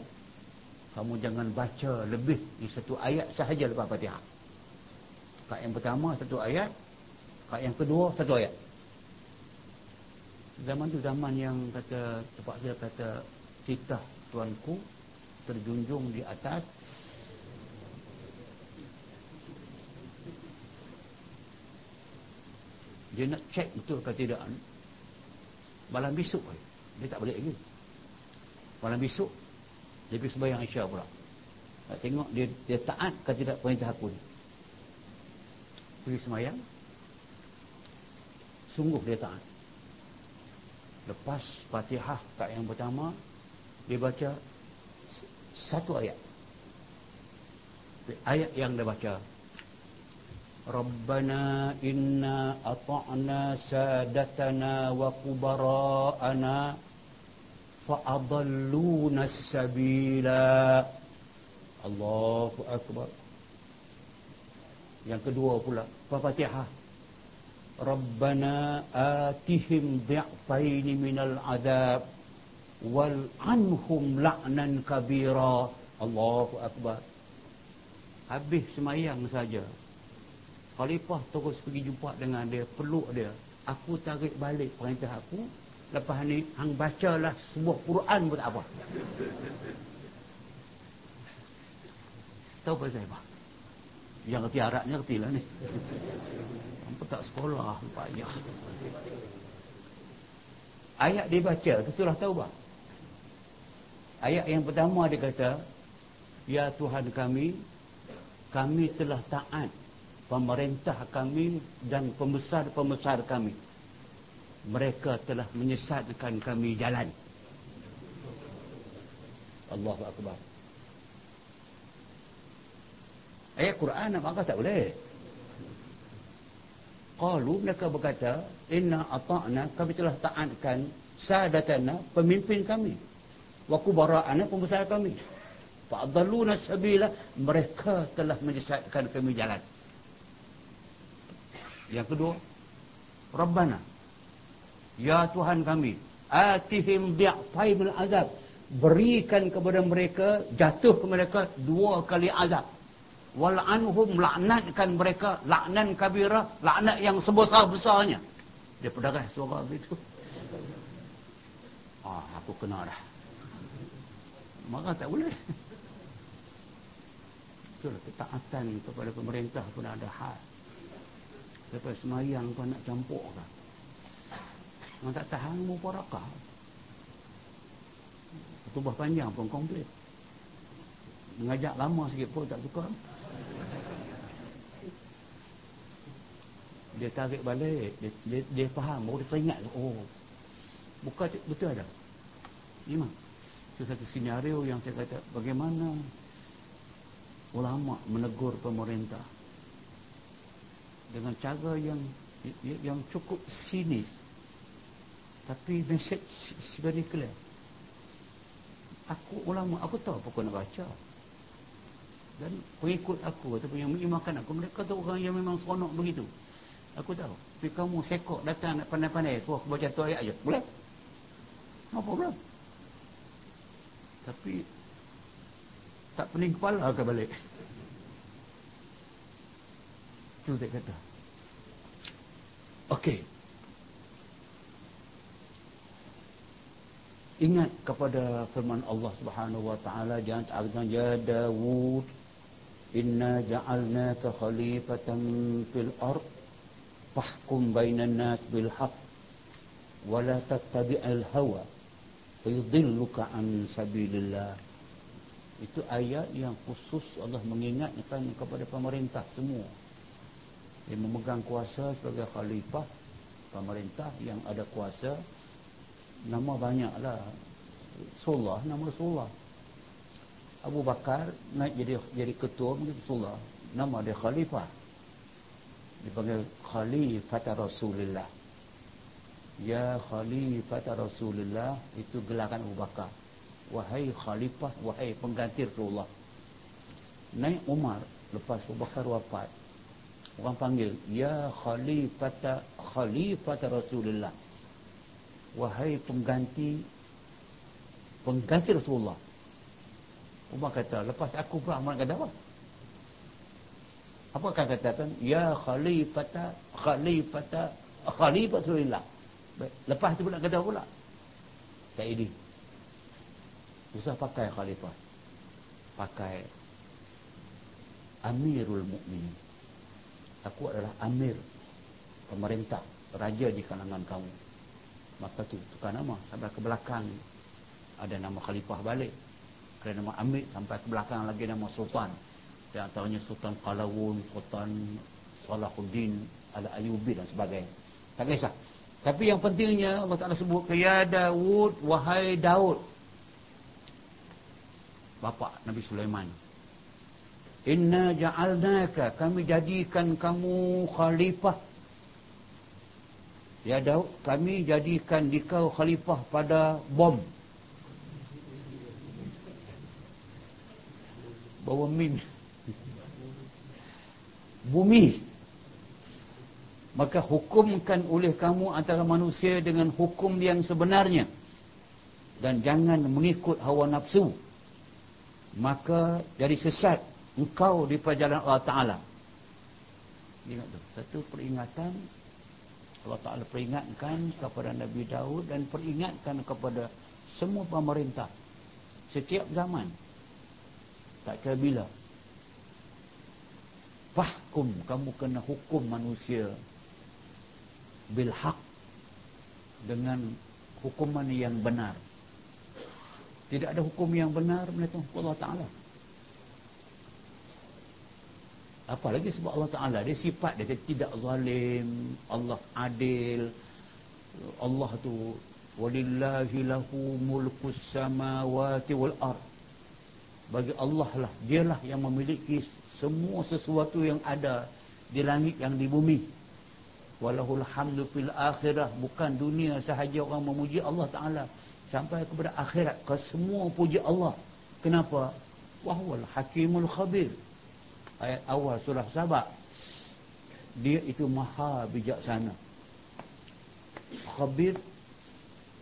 kamu jangan baca lebih di satu ayat sahaja lepas Fatihah. Kat yang pertama satu ayat kat yang kedua satu ayat zaman tu zaman yang kata tempat saya kata titah tuanku terjunjung di atas. Dia nak cek betul ke tidak. Malam besok dia tak balik lagi. Malam besok dia pergi sembahyang Isya pula. Nak tengok dia dia taat ke tidak perintah aku ni. Pergi semayang sungguh dia taat lepas fatihah kat yang pertama dia baca satu ayat. Ayat yang dia baca. Rabbana inna ata'na sadatana wa kubara'ana fa'adalluna sabila. Allahu Akbar. Yang kedua pula Fatihah Rabbana atihim dhi'faini minal adab wal anhum la'nan kabira. Allahu Akbar. Habis semayang saja. Khalifah terus pergi jumpa dengan dia peluk dia. Aku tarik balik perintah aku. Lepas ni hang bacalah sebuah Quran pun tak apa. Tahu pasal apa? Yang kerti Arabnya kerti lah ni tak sekolah payah ayat dia baca tu surah taubah ayat yang pertama dia kata ya Tuhan kami kami telah taat pemerintah kami dan pembesar-pembesar kami. Mereka telah menyesatkan kami jalan. Allahu Akbar. Ayat Quran nak bangga tak boleh. Qalu mereka berkata, "Inna ata'na kami telah taatkan sadatana pemimpin kami. Wa kubara'ana pembesar kami. Fa'dalluna sabila mereka telah menyesatkan kami jalan." Yang kedua, Rabbana Ya Tuhan kami, atihim bi'fai min azab. Berikan kepada mereka, jatuh ke mereka dua kali azab wal'anhum laknatkan mereka laknan kabira laknat yang sebesar-besarnya. Dia pedagang suara begitu. Ah aku kena dah. Maka tak boleh. Itulah ketaatan kepada pemerintah pun ada hal. Lepas semayang pun nak campur kan. Orang tak tahan muparakah ketubah panjang pun komplit. Mengajak lama sikit pun tak suka dia tarik balik. Dia, dia, dia faham. Baru dia teringat oh bukan betul ada memang itu satu senario yang saya kata bagaimana ulama menegur pemerintah dengan cara yang yang cukup sinis tapi message very clear. Aku ulama aku tahu apa aku nak baca. Dan pengikut aku ataupun yang mengimakan aku mereka tu orang yang memang seronok begitu Aku tahu. Tapi kamu sekok datang nak pandai-pandai. Suruh aku baca tu ayat je. Boleh? No problem. Tapi tak pening kepala ke balik. Itu dia kata. Okey. Ingat kepada firman Allah Subhanahu wa taala jangan tak ya Dawud inna ja'alnaka khalifatan fil ardh bainan nas bil haqq wa la tattabi'al hawa fayudilluka an sabilillah itu ayat yang khusus Allah mengingatkan kepada pemerintah semua. Yang memegang kuasa sebagai khalifah pemerintah yang ada kuasa nama banyaklah. Rasulullah nama Rasulullah Abu Bakar naik jadi jadi ketua mungkin Rasulullah nama dia khalifah dipanggil khalifat Rasulullah. Ya khalifat Rasulullah itu gelaran Abu Bakar. Wahai khalifah, wahai pengganti Rasulullah. Naik Umar lepas Abu Bakar wafat. Orang panggil, Ya khalifat khalifat Rasulullah. Wahai pengganti pengganti Rasulullah. Umar kata, lepas aku pula Umar kata apa? Apa akan katakan ya khalifata khalifata khalifatullah lepas tu pula kata pula? Tak ini. Usah pakai khalifah. Pakai amirul mukminin. Aku adalah amir pemerintah raja di kalangan kamu. Maka tu tukar nama. Sampai ke belakang ada nama khalifah balik. Kerana nama Amir sampai ke belakang lagi nama Sultan di antaranya Sultan Qalawun Sultan Salahuddin Al-Ayubi dan sebagainya. Tak kisah. Tapi yang pentingnya Allah Ta'ala sebut Ya Daud Wahai Daud. Bapa Nabi Sulaiman Inna ja'alnaka kami jadikan kamu khalifah. Ya Daud kami jadikan dikau khalifah pada bom. Bawa min Bumi Maka hukumkan oleh kamu antara manusia dengan hukum yang sebenarnya Dan jangan mengikut hawa nafsu Maka jadi sesat engkau di perjalanan Allah Ta'ala. Ingat tu. Satu peringatan Allah Ta'ala peringatkan kepada Nabi Daud dan peringatkan kepada semua pemerintah. Setiap zaman. Tak kira bila. Fahkum. Kamu kena hukum manusia. Bilhaq. Dengan hukuman yang benar. Tidak ada hukum yang benar. Menurut Allah Ta'ala. Apalagi sebab Allah Ta'ala dia sifat dia tidak zalim, Allah adil, Allah tu walillahi lahu mulkus samawati wal ard. Bagi Allah lah, dialah yang memiliki semua sesuatu yang ada di langit yang di bumi. Walahul hamdu fil akhirah, bukan dunia sahaja orang memuji Allah Ta'ala. Sampai kepada akhirat, ke semua puji Allah. Kenapa? Wahwal hakimul khabir ayat awal surah Sabah dia itu maha bijaksana khabir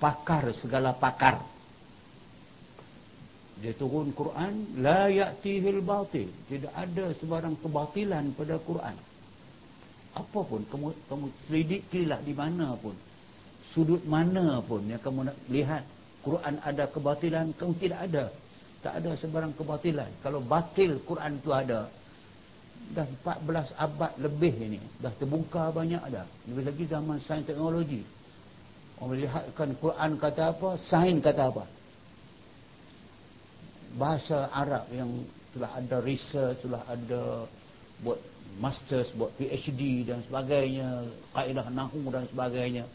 pakar segala pakar dia turun Quran la ya'tihil batil. Tidak ada sebarang kebatilan pada Quran. Apapun kamu kamu selidikilah di mana pun. Sudut mana pun yang kamu nak lihat Quran ada kebatilan kamu tidak ada. Tak ada sebarang kebatilan. Kalau batil Quran itu ada dah 14 abad lebih ini dah terbongkar banyak dah. Lebih lagi zaman sains teknologi. Orang melihatkan Quran kata apa sains kata apa bahasa Arab yang telah ada research telah ada buat masters buat PhD dan sebagainya kaedah nahu dan sebagainya.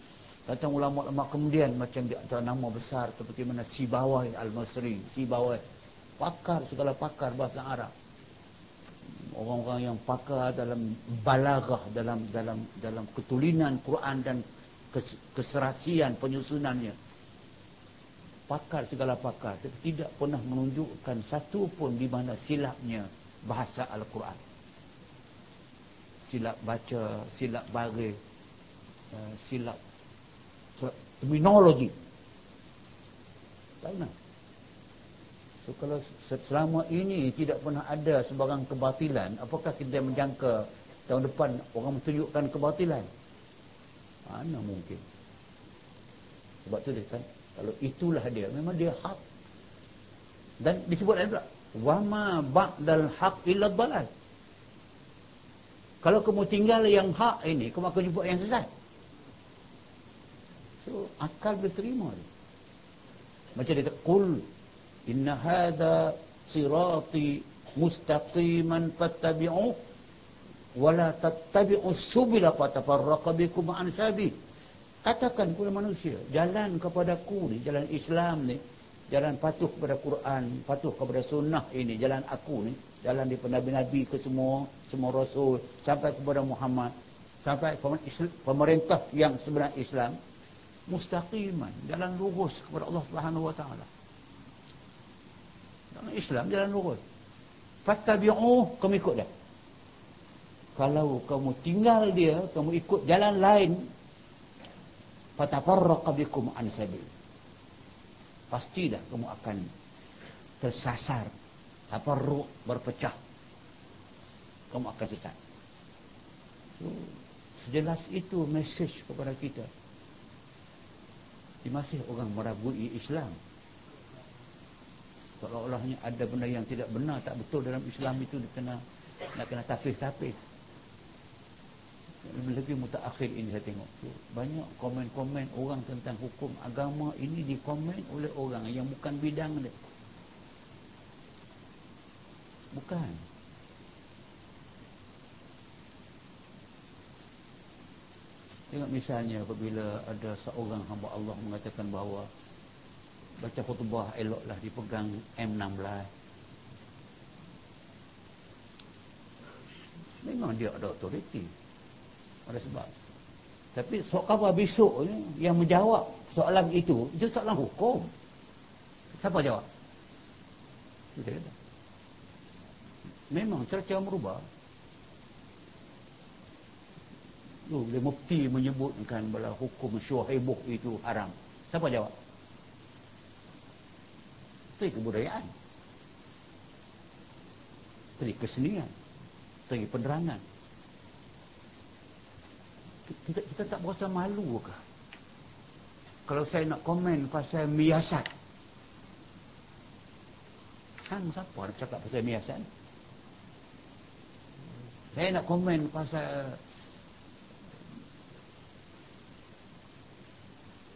Datang ulama-ulama kemudian macam di antara nama besar seperti mana Sibawai Al-Masri Sibawai pakar segala pakar bahasa Arab. Orang-orang yang pakar dalam balaghah dalam dalam dalam ketulinan Quran dan keserasian penyusunannya pakar segala pakar tapi tidak pernah menunjukkan satu pun di mana silapnya bahasa Al-Quran silap baca silap baris eh, silap terminologi tak pernah So kalau selama ini tidak pernah ada sebarang kebatilan, apakah kita menjangka tahun depan orang menunjukkan kebatilan? Mana mungkin? Sebab tu dia kan, kalau itulah dia, memang dia hak. Dan disebut ada wama ba'dal haq illa dalal. Kalau kamu tinggal yang hak ini, kamu akan jumpa yang sesat. So, akal berterima. Macam dia kata, Qul inna hadha sirati mustaqiman fattabi'u wala tattabi'u subila fatafarraqa bikum an sabi katakan kepada manusia jalan kepadaku ni jalan Islam ni jalan patuh kepada Quran patuh kepada sunnah ini jalan aku ni jalan di nabi-nabi ke semua semua rasul sampai kepada Muhammad sampai pemerintah yang sebenar Islam mustaqiman jalan lurus kepada Allah Subhanahu wa taala Islam jalan lurus. Fattabi'uh, kamu ikut dia. Kalau kamu tinggal dia, kamu ikut jalan lain, fatafarraqa bikum an sabil. Pastilah kamu akan tersasar. Tafarruq berpecah. Kamu akan sesat. So, sejelas itu mesej kepada kita. Masih orang meragui Islam seolah-olahnya ada benda yang tidak benar tak betul dalam Islam itu kena nak kena tafis-tafis lebih-lebih mutaakhir ini saya tengok banyak komen-komen orang tentang hukum agama ini dikomen oleh orang yang bukan bidang dia Bukan. Tengok misalnya apabila ada seorang hamba Allah mengatakan bahawa baca khutbah eloklah dipegang M16. Memang dia ada autoriti. Ada sebab. Tapi khabar besok ni yang menjawab soalan itu, itu soalan hukum. Siapa jawab? Itu dia. Memang cerca merubah. Tu dia mufti menyebutkan bahawa hukum syuhaibuh itu haram. Siapa jawab? Itu kebudayaan. Itu kesenian. Itu penerangan kita, kita tak berasa malu ke? Kalau saya nak komen pasal miasat kan siapa nak cakap pasal miasat saya nak komen pasal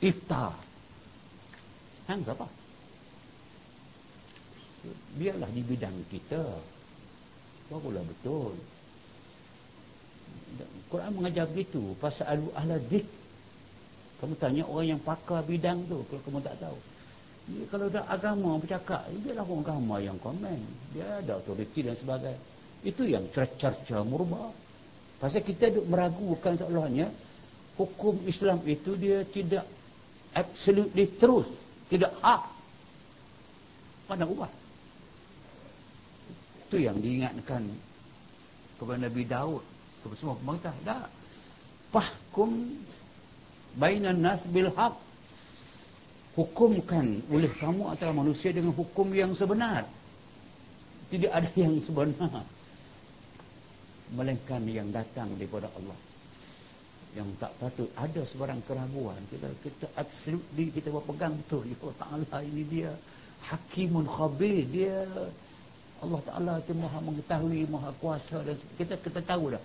iftar. Kan siapa? Biarlah di bidang kita. Barulah betul Quran mengajar begitu pasal alu ahla zik. Kamu tanya orang yang pakar bidang tu kalau kamu tak tahu. Dia, kalau dah agama bercakap, dia lah orang agama yang komen. Dia ada autoriti dan sebagainya. Itu yang cerca-cerca murba. Pasal kita duk meragukan seolahnya hukum Islam itu dia tidak absolutely terus, tidak hak. Mana ubah? Itu yang diingatkan kepada Nabi Daud semua pemerintah dah. Fahkum bainan nas bil haq. Hukumkan oleh kamu antara manusia dengan hukum yang sebenar. Tidak ada yang sebenar. Melainkan yang datang daripada Allah. Yang tak patut ada sebarang keraguan. Kita kita absolutely kita berpegang betul. Ya Ta'ala ini dia hakimun khabir. Dia Allah Ta'ala itu maha mengetahui maha kuasa dan kita kita tahu dah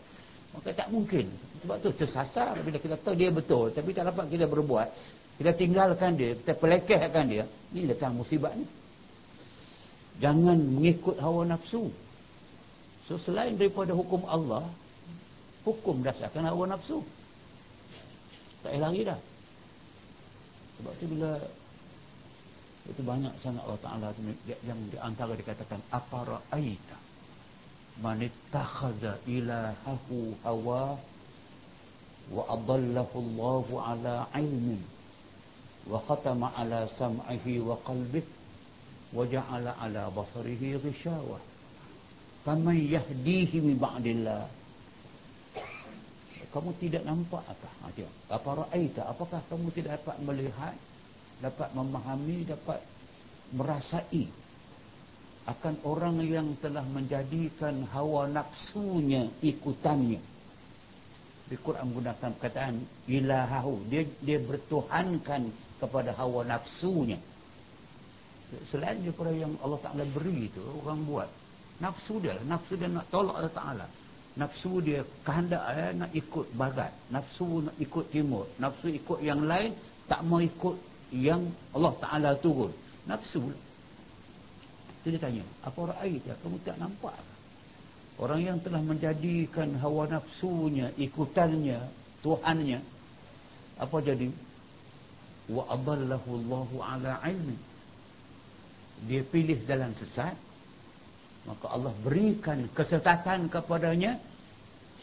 Maka tak mungkin. Sebab tu tersasar bila kita tahu dia betul. Tapi tak dapat kita berbuat. Kita tinggalkan dia. Kita pelekehkan dia. Ini datang musibah ni. Jangan mengikut hawa nafsu. So selain daripada hukum Allah. Hukum dasarkan hawa nafsu. Tak payah lari dah. Sebab tu bila itu banyak sangat Allah Ta'ala yang di antara dikatakan apa ra'aita man ittakhadha ilahahu hawa wa adallahu Allah ala ilmin wa khatama ala sam'ihi wa qalbihi wa ja'ala ala basarihi ghishawa. Faman yahdihi min ba'dillah. Kamu tidak nampak apa ha, apa ra'aita? Apakah kamu tidak dapat melihat dapat memahami dapat merasai akan orang yang telah menjadikan hawa nafsunya ikutannya. Di Quran menggunakan perkataan ilahahu. Dia dia bertuhankan kepada hawa nafsunya. Selain daripada yang Allah Ta'ala beri itu, orang buat. Nafsu dia lah. Nafsu dia nak tolak Allah Ta'ala. Nafsu dia kehendak ya, nak ikut bagat. Nafsu nak ikut timur. Nafsu ikut yang lain, tak mau ikut yang Allah Ta'ala turun. Nafsu lah. Tu dia tanya, apa ra'ait ya? Kamu tak nampak? Orang yang telah menjadikan hawa nafsunya, ikutannya, Tuhannya, apa jadi? Wa adallahu Allahu ala ilmi. Dia pilih dalam sesat, maka Allah berikan kesesatan kepadanya,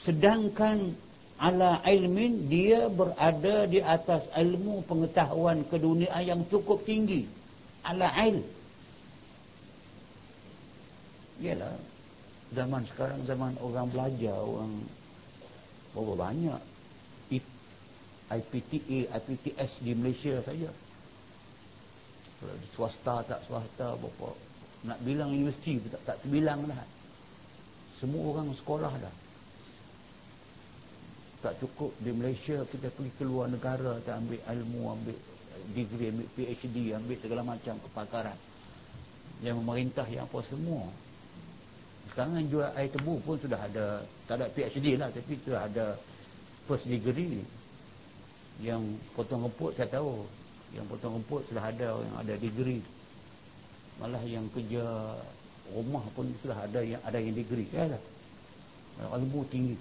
sedangkan ala ilmin dia berada di atas ilmu pengetahuan keduniaan yang cukup tinggi. Ala ilm. Yalah zaman sekarang zaman orang belajar orang berapa banyak IPTA, IPTS di Malaysia saja. Kalau di swasta tak swasta berapa nak bilang universiti tak tak terbilang dah. Semua orang sekolah dah. Tak cukup di Malaysia kita pergi ke luar negara kita ambil ilmu, ambil degree, ambil PhD, ambil segala macam kepakaran. Yang memerintah yang apa semua sekarang jual air tebu pun sudah ada tak ada PhD lah tapi sudah ada first degree. Yang potong rumput saya tahu. Yang potong rumput sudah ada yang ada degree. Malah yang kerja rumah pun sudah ada yang ada yang degree. Ya dah. Ilmu tinggi.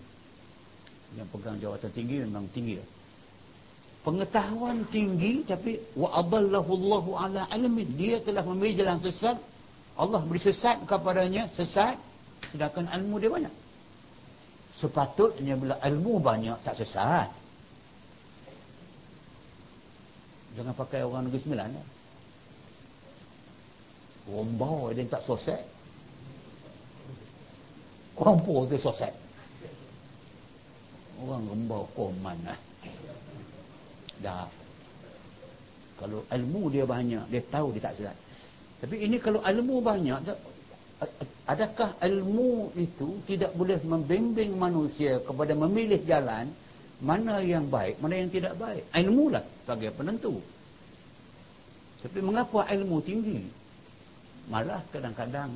Yang pegang jawatan tinggi memang tinggi lah. pengetahuan tinggi tapi wa adallahu Allahu ala dia telah memilih jalan sesat. Allah beri sesat kepadanya sesat sedangkan ilmu dia banyak. Sepatutnya bila ilmu banyak tak sesat. Jangan pakai orang negeri sembilan ya. Rombau dia tak sosek. Kuampur tu sosek. Orang rombau koman lah Dah. Kalau ilmu dia banyak Dia tahu dia tak sesat. Tapi ini kalau ilmu banyak Adakah ilmu itu Tidak boleh membimbing manusia Kepada memilih jalan? Mana yang baik Mana yang tidak baik? Ilmu lah sebagai penentu. Tapi mengapa ilmu tinggi? Malah kadang-kadang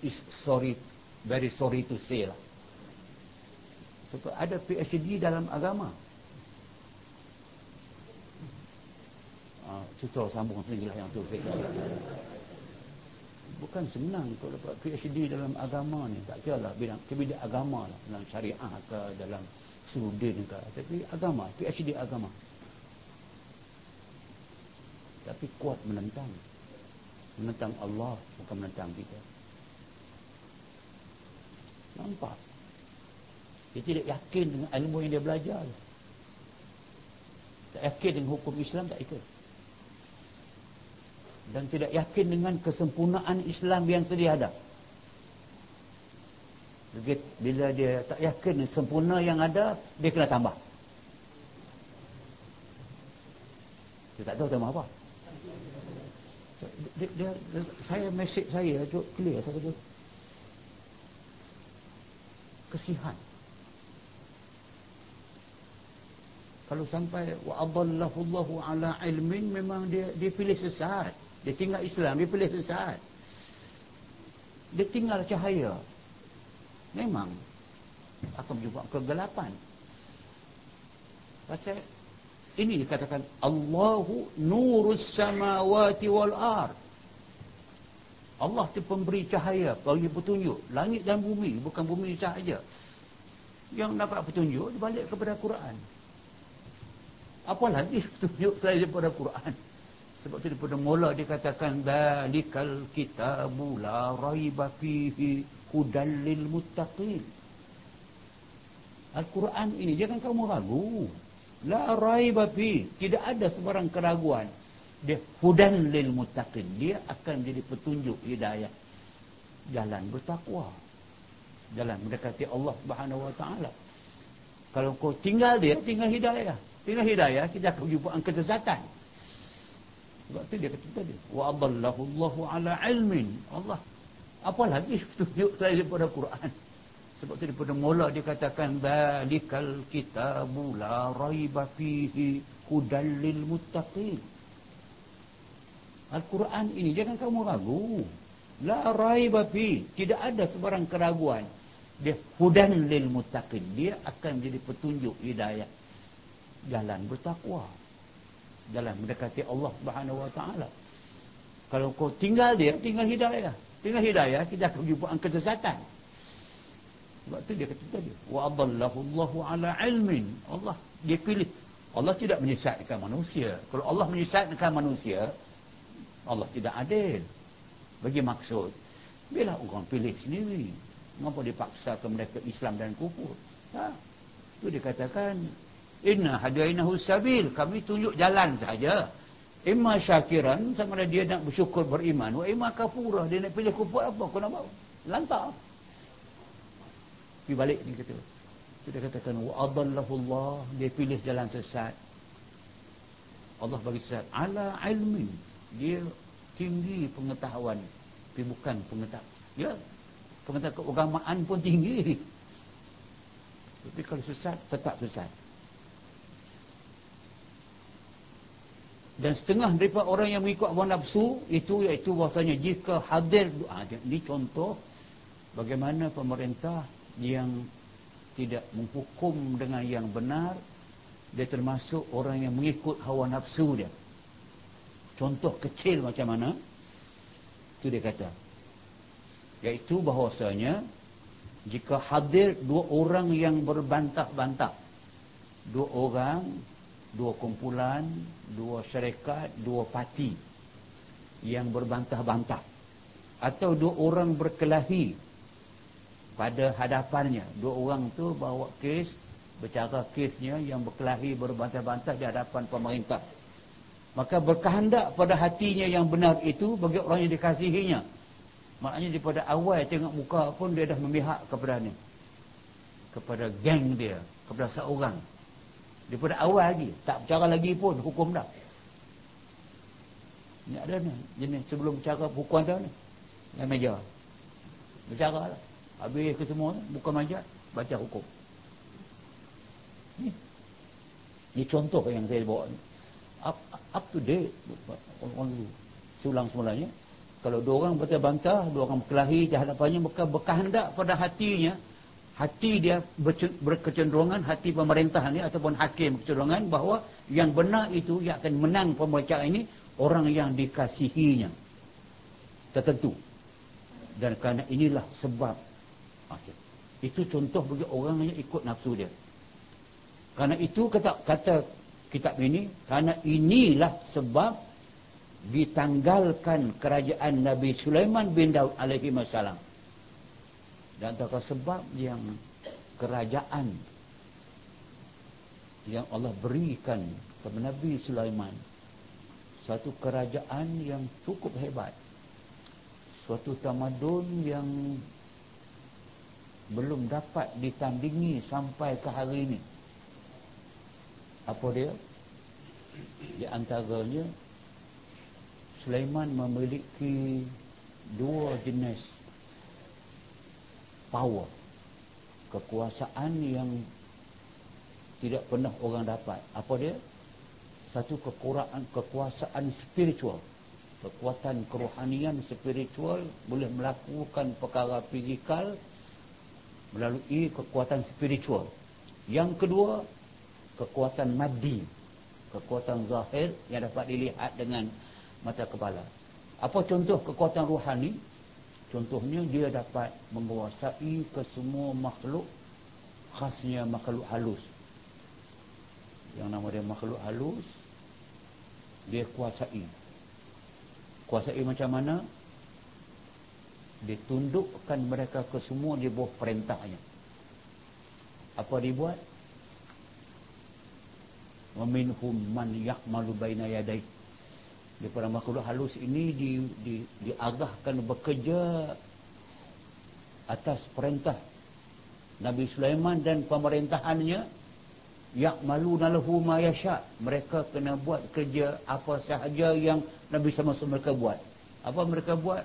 is sorry very sorry to say lah. Sebab ada PhD dalam agama. Ah, cerita sambung sendiri lah yang tu bukan senang kalau dapat PhD dalam agama ni. Tak kira lah bidang kebidang agama lah. Dalam syariah ke dalam sudin ke. Tapi agama PhD agama. Tapi kuat menentang. Menentang Allah bukan menentang kita. Nampak? Dia tidak yakin dengan ilmu yang dia belajar. Tak yakin dengan hukum Islam tak ikut dan tidak yakin dengan kesempurnaan Islam yang sedia ada. Bila dia tak yakin sempurna yang ada dia kena tambah. Dia tak tahu tambah apa. Dia, dia, dia, saya mesej saya tu clear saya kata kesihan. Kalau sampai wa adallahu Allahu ala ilmin memang dia dia pilih sesat dia tinggal Islam dia pilih sesat dia tinggal cahaya memang akan berjumpa kegelapan pasal ini dikatakan Allahu nurus samawati wal ar. Allah itu pemberi cahaya, bagi petunjuk. Langit dan bumi, bukan bumi sahaja. Yang dapat petunjuk, dibalik kepada Quran. Apa lagi petunjuk selain daripada Quran? Sebab itu daripada mula dikatakan Dalikal kitabu la raiba fihi hudallil muttaqin. Al-Quran ini, jangan kamu ragu. La raiba fi. Tidak ada sebarang keraguan. Dia hudan lil muttaqin. Dia akan menjadi petunjuk hidayah. Jalan bertakwa. Jalan mendekati Allah Subhanahu wa taala. Kalau kau tinggal dia, tinggal hidayah. Tinggal hidayah, kita akan jumpa kesesatan. Sebab tu dia kata tadi. Wa adallahu Allahu ala ilmin. Allah. Apa lagi petunjuk selain daripada Quran? sebab tu daripada mula dia katakan balikal kitabu la raiba fihi hudal lil muttaqin Al-Quran ini jangan kamu ragu la raiba fi tidak ada sebarang keraguan dia hudan lil muttaqin dia akan menjadi petunjuk hidayah jalan bertakwa jalan mendekati Allah Subhanahu wa taala kalau kau tinggal dia tinggal hidayah tinggal hidayah kita akan jumpa kesesatan sebab tu dia kata tadi. Wa adallahu Allahu ala ilmin. Allah dia pilih. Allah tidak menyesatkan manusia. Kalau Allah menyesatkan manusia, Allah tidak adil. Bagi maksud, bila orang pilih sendiri. Mengapa dipaksa ke mereka Islam dan kufur? Ha? Itu dikatakan, Inna hadainahu sabil. Kami tunjuk jalan saja. Imma syakiran, sama ada dia nak bersyukur beriman. Wa imma kafurah, dia nak pilih kufur apa? Kau nak bawa? Lantar pergi balik dia kata itu dia katakan wa Allah dia pilih jalan sesat Allah bagi sesat ala ilmi dia tinggi pengetahuan tapi bukan pengetahuan ya pengetahuan keagamaan pun tinggi tapi kalau sesat tetap sesat dan setengah daripada orang yang mengikut hawa nafsu itu iaitu bahasanya jika hadir ha, ini contoh bagaimana pemerintah yang tidak menghukum dengan yang benar dia termasuk orang yang mengikut hawa nafsu dia contoh kecil macam mana Itu dia kata. Iaitu bahawasanya jika hadir dua orang yang berbantah-bantah. Dua orang, dua kumpulan, dua syarikat, dua parti yang berbantah-bantah. Atau dua orang berkelahi pada hadapannya. Dua orang tu bawa kes, bercara kesnya yang berkelahi berbantah-bantah di hadapan pemerintah. Maka berkehendak pada hatinya yang benar itu bagi orang yang dikasihinya Maknanya daripada awal tengok muka pun dia dah memihak kepada ni. Kepada geng dia. Kepada seorang. Daripada awal lagi. Tak bercara lagi pun hukum dah. Ni ada ni. Jenis sebelum bercara hukum dah ni. Yang meja. Bercara lah. Habis ke semua buka meja. Baca hukum. Ni. Ni contoh yang saya bawa ni. Up, up to date. Orang dulu. Sulang semulanya kalau dua orang bantah-bantah, dua orang berkelahi di hadapannya, maka berkehendak pada hatinya, hati dia berkecenderungan, hati pemerintah ini ataupun hakim berkecenderungan bahawa yang benar itu yang akan menang pemeriksaan ini, orang yang dikasihinya. Tertentu. Dan kerana inilah sebab. Okay. Itu contoh bagi orang yang ikut nafsu dia. Kerana itu kata, kata kitab ini, kerana inilah sebab ditanggalkan kerajaan Nabi Sulaiman bin Daud alaihi wasallam. Dan antara sebab yang kerajaan yang Allah berikan kepada Nabi Sulaiman satu kerajaan yang cukup hebat. Suatu tamadun yang belum dapat ditandingi sampai ke hari ini. Apa dia? Di antaranya Sulaiman memiliki dua jenis power. Kekuasaan yang tidak pernah orang dapat. Apa dia? Satu kekuasaan kekuasaan spiritual. Kekuatan kerohanian spiritual boleh melakukan perkara fizikal melalui kekuatan spiritual. Yang kedua kekuatan maddi kekuatan zahir yang dapat dilihat dengan mata kepala. Apa contoh kekuatan rohani? Contohnya dia dapat menguasai ke semua makhluk khasnya makhluk halus. Yang nama dia makhluk halus dia kuasai. Kuasai macam mana? Dia tundukkan mereka ke semua di bawah perintahnya. Apa dibuat? Waminhum man ya'malu baina yadayhi daripada makhluk halus ini di, di, diagahkan bekerja atas perintah Nabi Sulaiman dan pemerintahannya. Yak nalahu ma yasha mereka kena buat kerja apa sahaja yang Nabi sama mereka buat. Apa mereka buat?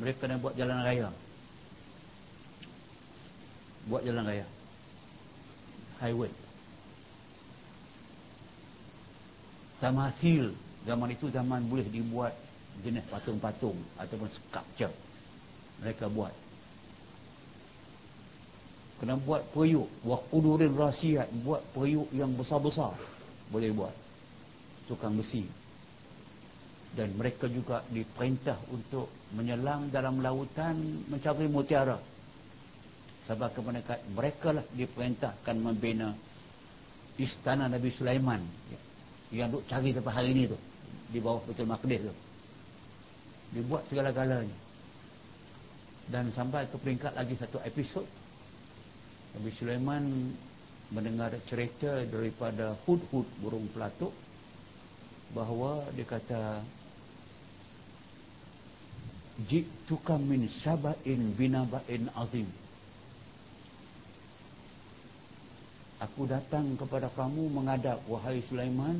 Mereka kena buat jalan raya. Buat jalan raya. Highway. Tamathil zaman itu zaman boleh dibuat jenis patung-patung ataupun sculpture. Mereka buat. Kena buat periuk. Buat kudurin rahsiat. Buat periuk yang besar-besar boleh buat. Tukang besi. Dan mereka juga diperintah untuk menyelang dalam lautan mencari mutiara. Sebab mereka mereka lah diperintahkan membina istana Nabi Sulaiman. Yang duk cari sampai hari ini tu di bawah Betul Maqdis tu. Dibuat segala-galanya. Dan sampai ke peringkat lagi satu episod. Nabi Sulaiman mendengar cerita daripada hud-hud burung pelatuk. Bahawa dia kata. Jiktuka min saba'in binaba'in azim. Aku datang kepada kamu menghadap wahai Sulaiman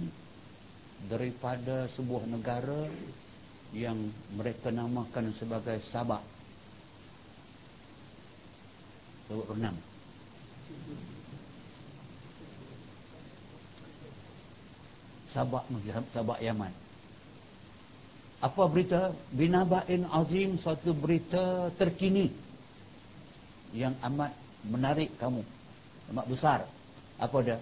daripada sebuah negara yang mereka namakan sebagai Sabah. Sebut renang. Sabah Sabah Yaman. Apa berita? Binaba'in Azim suatu berita terkini yang amat menarik kamu. Amat besar. Apa dia?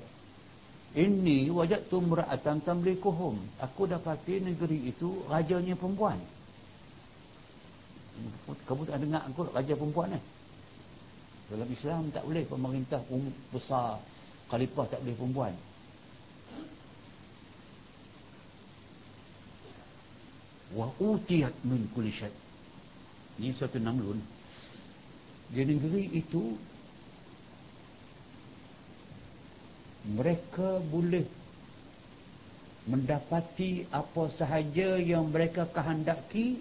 Ini wajat tumra'atan tamlikuhum. Aku dapati negeri itu rajanya perempuan. kamu tak dengar aku raja perempuan ni dalam Islam tak boleh pemerintah besar khalifah tak boleh perempuan wa utiyat min kulli syai ini satu namlun di negeri itu mereka boleh mendapati apa sahaja yang mereka kehendaki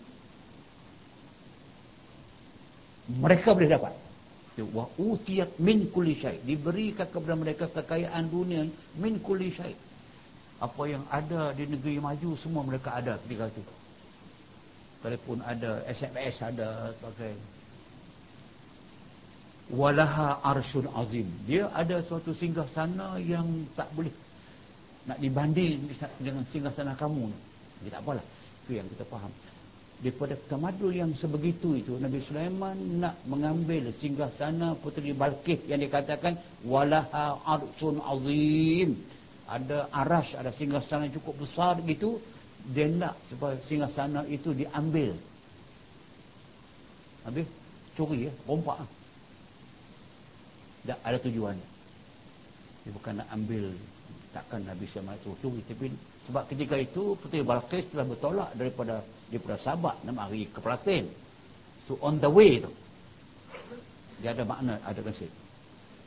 mereka boleh dapat. Wa utiyat min kulli syai. Diberikan kepada mereka kekayaan dunia min kulli syai. Apa yang ada di negeri maju semua mereka ada ketika itu. Telefon ada SMS ada sebagai walaha arsyun azim. Dia ada suatu singgah sana yang tak boleh nak dibanding dengan singgah sana kamu. Ni tak apalah. Itu yang kita faham. Daripada tamadul yang sebegitu itu Nabi Sulaiman nak mengambil singgah sana puteri Balkis yang dikatakan walaha arsyun azim. Ada aras ada singgah sana cukup besar gitu dia nak supaya singgah sana itu diambil. Habis? Curi ya rompak tak ada tujuan. Dia bukan nak ambil takkan Nabi sama itu curi tapi sebab ketika itu Puteri Balkis telah bertolak daripada daripada Sabah nak mari ke Palestin so on the way tu dia ada makna ada konsep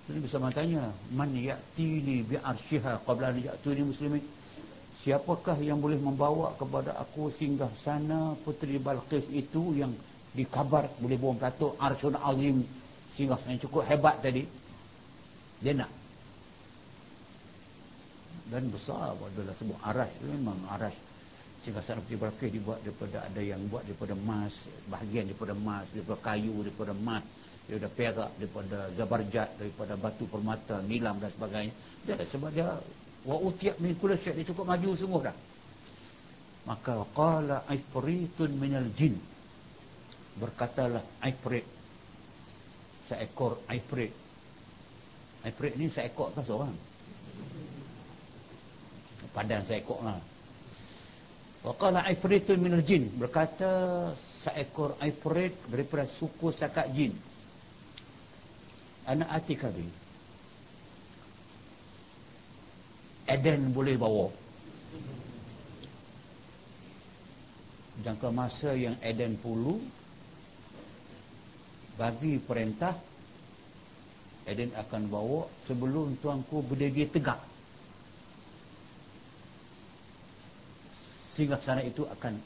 jadi bisa tanya man ya'tini bi arsyiha qabla an ya'tuni muslimin? Siapakah yang boleh membawa kepada aku singgah sana puteri Balqis itu yang dikabar boleh bawa kata arsyun azim singgah sana? Cukup hebat tadi dia nak. Dan besar adalah sebuah aras itu memang aras singgah sana puteri Balqis dibuat daripada ada yang buat daripada emas bahagian daripada emas daripada kayu daripada emas daripada perak daripada zabarjat daripada batu permata nilam dan sebagainya. Dia sebab dia wa utiyat min kulli syai. Dia cukup maju semua dah. Maka qala ifritun minal jin. Berkatalah ifrit seekor ifrit ifrit ni seekor ke seorang padan seekor lah. Wa qala ifritun minal jin. Berkata seekor ifrit daripada suku sakat jin. Anak atikabi Eden boleh bawa. Jangka masa yang Eden pulu bagi perintah Eden akan bawa sebelum tuanku berdiri tegak. Sehingga sana itu akan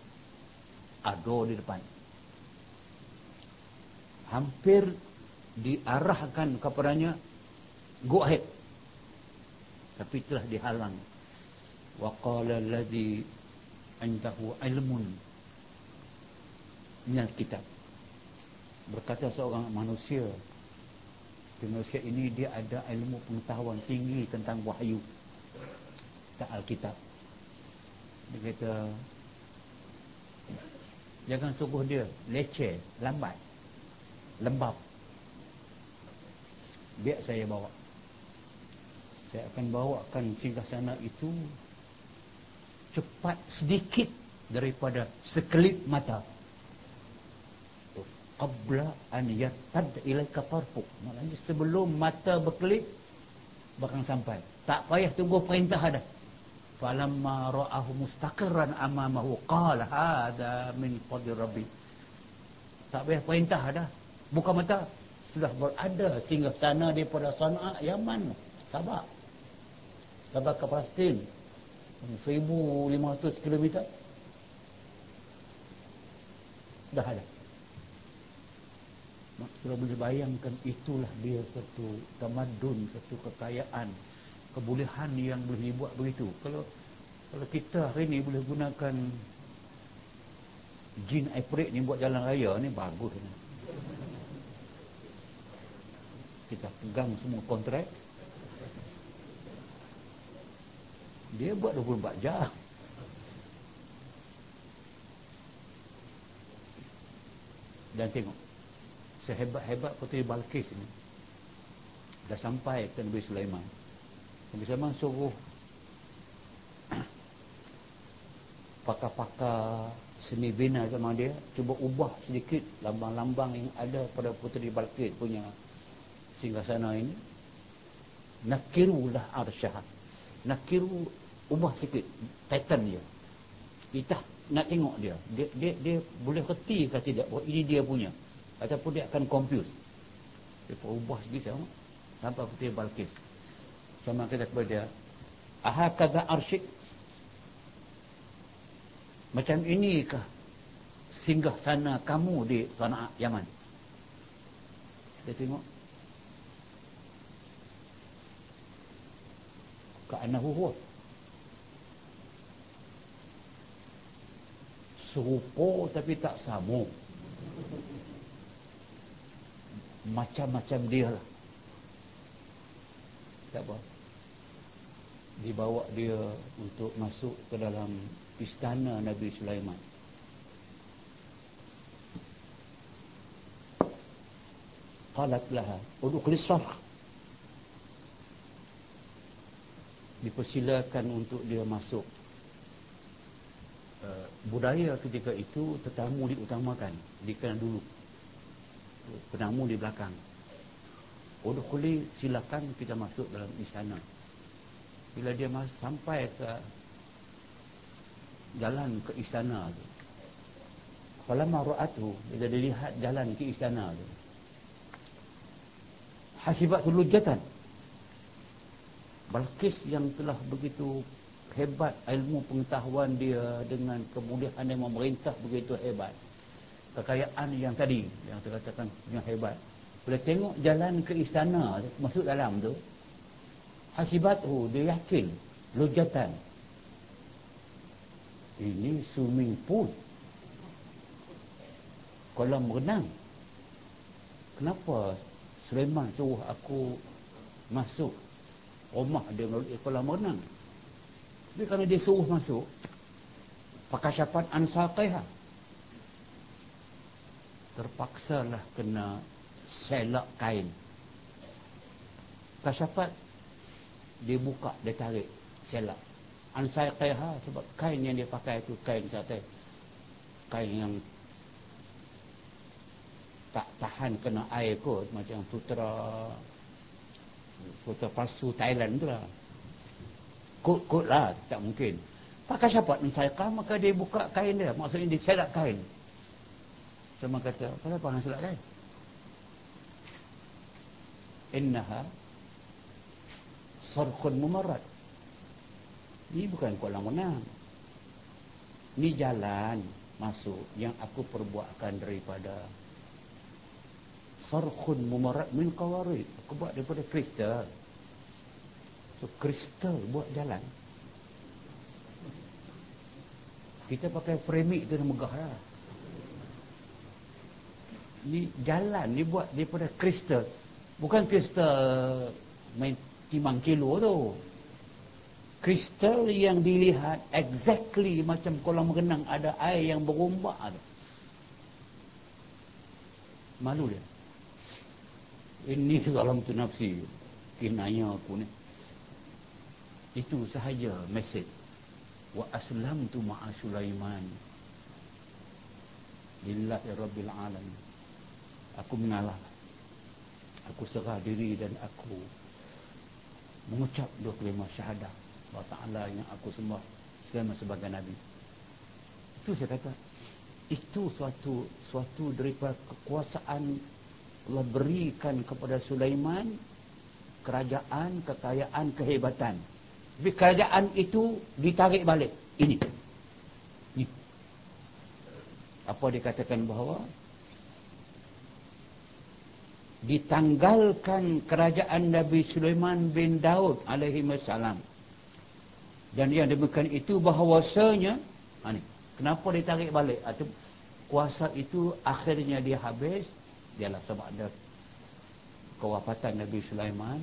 ada di depan. Hampir diarahkan kepadanya go ahead tapi telah dihalang. Wa qala alladhi indahu ilmun. Min kitab. Berkata seorang manusia manusia ini dia ada ilmu pengetahuan tinggi tentang wahyu. Tak alkitab. Dia kata jangan suruh dia. Leceh lambat lembab. Biar saya bawa. Saya akan bawakan singgah sana itu cepat sedikit daripada sekelip mata qabla an yatad ilaika tarfuk maknanya sebelum mata berkelip bakal sampai. Tak payah tunggu perintah dah falamma ra'ahu mustaqirran amamahu qala hada min fadli rabbi. Tak payah perintah dah buka mata sudah berada singgah sana daripada Sana'a Yaman. Sabah. Sampai ke Palestin. 1500 km dah ada sudah boleh bayangkan itulah dia satu tamadun satu kekayaan kebolehan yang boleh dibuat begitu. Kalau kalau kita hari ni boleh gunakan jin ifrit ni buat jalan raya ni bagus ni. Kita pegang semua kontrak. Dia buat 24 jam. Dan tengok sehebat-hebat Puteri Balkis ni. Dah sampai ke Nabi Sulaiman. Nabi Sulaiman suruh pakar-pakar seni bina sama dia cuba ubah sedikit lambang-lambang yang ada pada Puteri Balkis punya singgah sana ini. Nakirulah arsyah nakiru ubah sikit titan dia. Kita nak tengok dia. Dia dia, dia boleh reti ke tidak? Bahawa ini dia punya ataupun dia akan confuse dia ubah sikit sama sampai Puteri Balkis sama kita kepada dia ahakadha arsyik macam inikah singgah sana kamu di sana Yaman? Kita tengok. Ka'anahu huwa. Serupa tapi tak sama. Macam-macam dia lah. Tak apa. Dibawa dia untuk masuk ke dalam istana Nabi Sulaiman. Qalat laha, udkhul sarh. Dipersilakan untuk dia masuk. Uh, budaya ketika itu tetamu diutamakan, dikenal dulu. Penamu di belakang. Udkhuli silakan kita masuk dalam istana. Bila dia masuk, sampai ke jalan ke istana tu. Falamma ra'atu bila dia lihat jalan ke istana tu. Hasibat lujatan. Balkis yang telah begitu hebat ilmu pengetahuan dia dengan kemudian yang memerintah begitu hebat. Kekayaan yang tadi yang terkatakan yang hebat. Bila tengok jalan ke istana masuk dalam tu Hasibat dia yakin lujatan ini swimming pool kolam renang. Kenapa Sulaiman suruh aku masuk? Rumah dia melalui kolam renang. Tapi kerana dia suruh masuk pakai syapat ansaqaiha terpaksalah kena selak kain. Kasyapat dia buka dia tarik selak. Ansaiqaiha sebab kain yang dia pakai itu kain kata kain yang tak tahan kena air kot macam sutra sutra palsu Thailand tu lah. Kot-kot lah tak mungkin. Pakai siapa ansaiqah maka dia buka kain dia. Maksudnya dia selak kain sama kata kenapa nak selak kain innaha sarkhun mumarrad ini bukan kolam renang. Ini jalan masuk yang aku perbuatkan daripada sarkhun mumarat min qawarid. Aku buat daripada kristal. So kristal buat jalan. Kita pakai framing itu megah lah. Ini jalan ni buat daripada kristal. Bukan kristal main timang kilo tu kristal yang dilihat exactly macam kolam renang ada air yang berombak tu. Malu dia. Ini salam tu nafsi. Kinaya aku ni. Itu sahaja mesej. Wa aslam tu ma'a Sulaiman. Lillahi Rabbil Alamin. Aku mengalah. Aku serah diri dan aku mengucap dua kelima syahadah. Allah Ta'ala yang aku sembah selama sebagai Nabi. Itu saya kata itu suatu suatu daripada kekuasaan Allah berikan kepada Sulaiman kerajaan, kekayaan, kehebatan. Tapi kerajaan itu ditarik balik. Ini. Ini. Apa dikatakan bahawa ditanggalkan kerajaan Nabi Sulaiman bin Daud alaihi wasallam dan yang demikian itu bahawasanya ha ni, kenapa ditarik balik? Atau kuasa itu akhirnya dia habis dialah sebab ada kewafatan Nabi Sulaiman.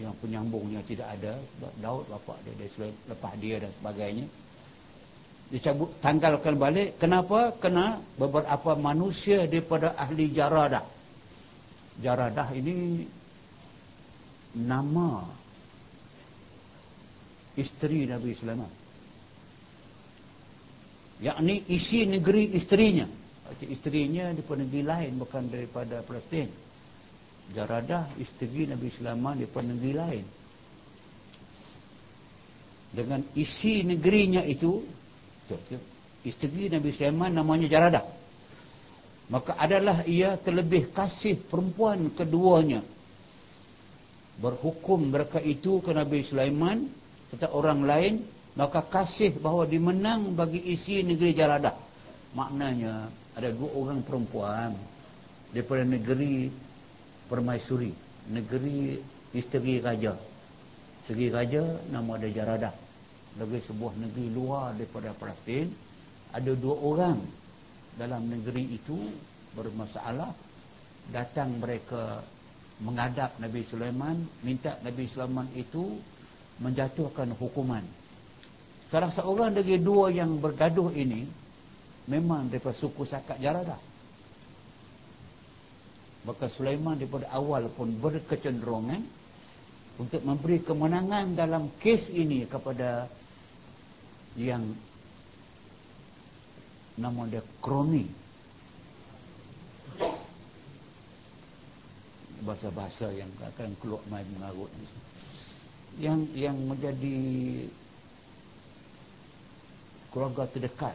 Yang penyambungnya tidak ada sebab Daud bapa dia, dia lepas dia dan sebagainya. Dicabut tanggalkan balik. Kenapa? Kena beberapa manusia daripada ahli jaradah jaradah ini nama isteri Nabi Sulaiman. Yakni isi negeri isterinya. Isterinya di negeri lain bukan daripada Palestin. Jaradah isteri Nabi Sulaiman di negeri lain. Dengan isi negerinya itu isteri Nabi Sulaiman namanya Jaradah maka adalah ia terlebih kasih perempuan keduanya. Berhukum mereka itu ke Nabi Sulaiman serta orang lain maka kasih bahawa dimenang bagi isi negeri Jaradah maknanya ada dua orang perempuan daripada negeri Permaisuri negeri isteri raja. Isteri raja nama dia Jaradah negeri sebuah negeri luar daripada Palestin ada dua orang dalam negeri itu bermasalah datang mereka menghadap Nabi Sulaiman minta Nabi Sulaiman itu menjatuhkan hukuman Salah seorang dari dua yang bergaduh ini memang daripada suku Sakat Jarada. Maka Sulaiman daripada awal pun berkecenderungan untuk memberi kemenangan dalam kes ini kepada yang nama dia Kroni. Bahasa-bahasa yang akan keluar main mengarut. Yang yang menjadi keluarga terdekat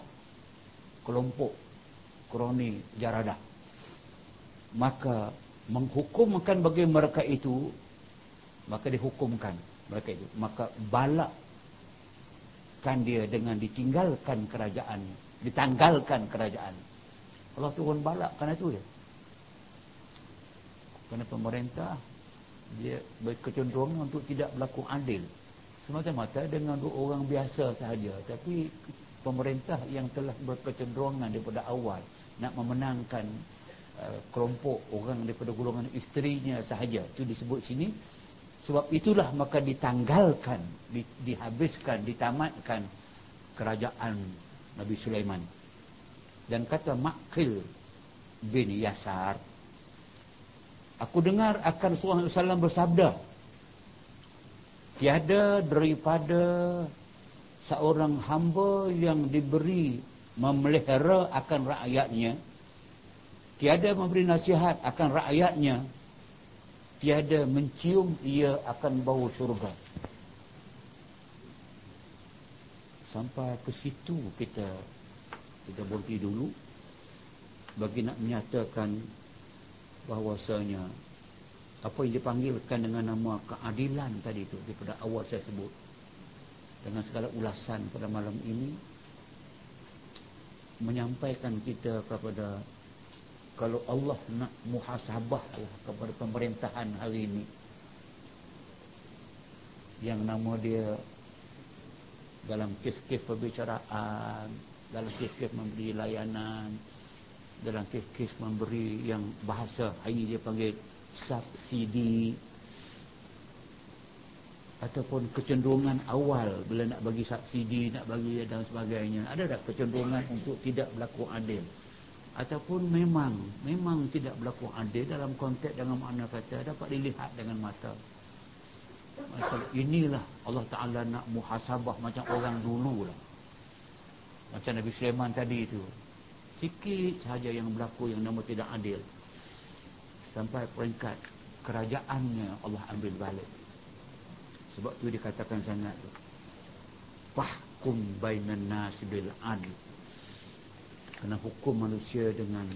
kelompok kroni jarada maka menghukumkan bagi mereka itu maka dihukumkan mereka itu maka balak kan dia dengan ditinggalkan kerajaan ditanggalkan kerajaan. Allah turun balak kerana itu ya kerana pemerintah dia berkecenderungan untuk tidak berlaku adil. Semata-mata dengan dua orang biasa sahaja. Tapi pemerintah yang telah berkecenderungan daripada awal nak memenangkan uh, kelompok orang daripada golongan isterinya sahaja. Itu disebut sini. Sebab itulah maka ditanggalkan di, dihabiskan ditamatkan kerajaan Nabi Sulaiman. Dan kata Makil bin Yasar aku dengar akan Rasulullah SAW bersabda tiada daripada seorang hamba yang diberi memelihara akan rakyatnya tiada memberi nasihat akan rakyatnya tiada mencium ia akan bau syurga sampai ke situ kita kita berhenti dulu. Bagi nak menyatakan bahawasanya apa yang dipanggilkan dengan nama keadilan tadi itu daripada awal saya sebut. Dengan segala ulasan pada malam ini menyampaikan kita kepada kalau Allah nak muhasabah kepada pemerintahan hari ini yang nama dia dalam kes-kes perbicaraan dalam kes-kes memberi layanan dalam kes-kes memberi yang bahasa hari dia panggil subsidi ataupun kecenderungan awal bila nak bagi subsidi nak bagi dan sebagainya. Ada tak kecenderungan untuk tidak berlaku adil? Ataupun memang memang tidak berlaku adil dalam konteks dengan makna kata dapat dilihat dengan mata macam inilah Allah Ta'ala nak muhasabah macam orang dulu lah macam Nabi Sulaiman tadi itu sikit sahaja yang berlaku yang nama tidak adil sampai peringkat kerajaannya Allah ambil balik sebab tu dikatakan sangat tu. Fahkum bainan nas bil adl. Kena hukum manusia dengan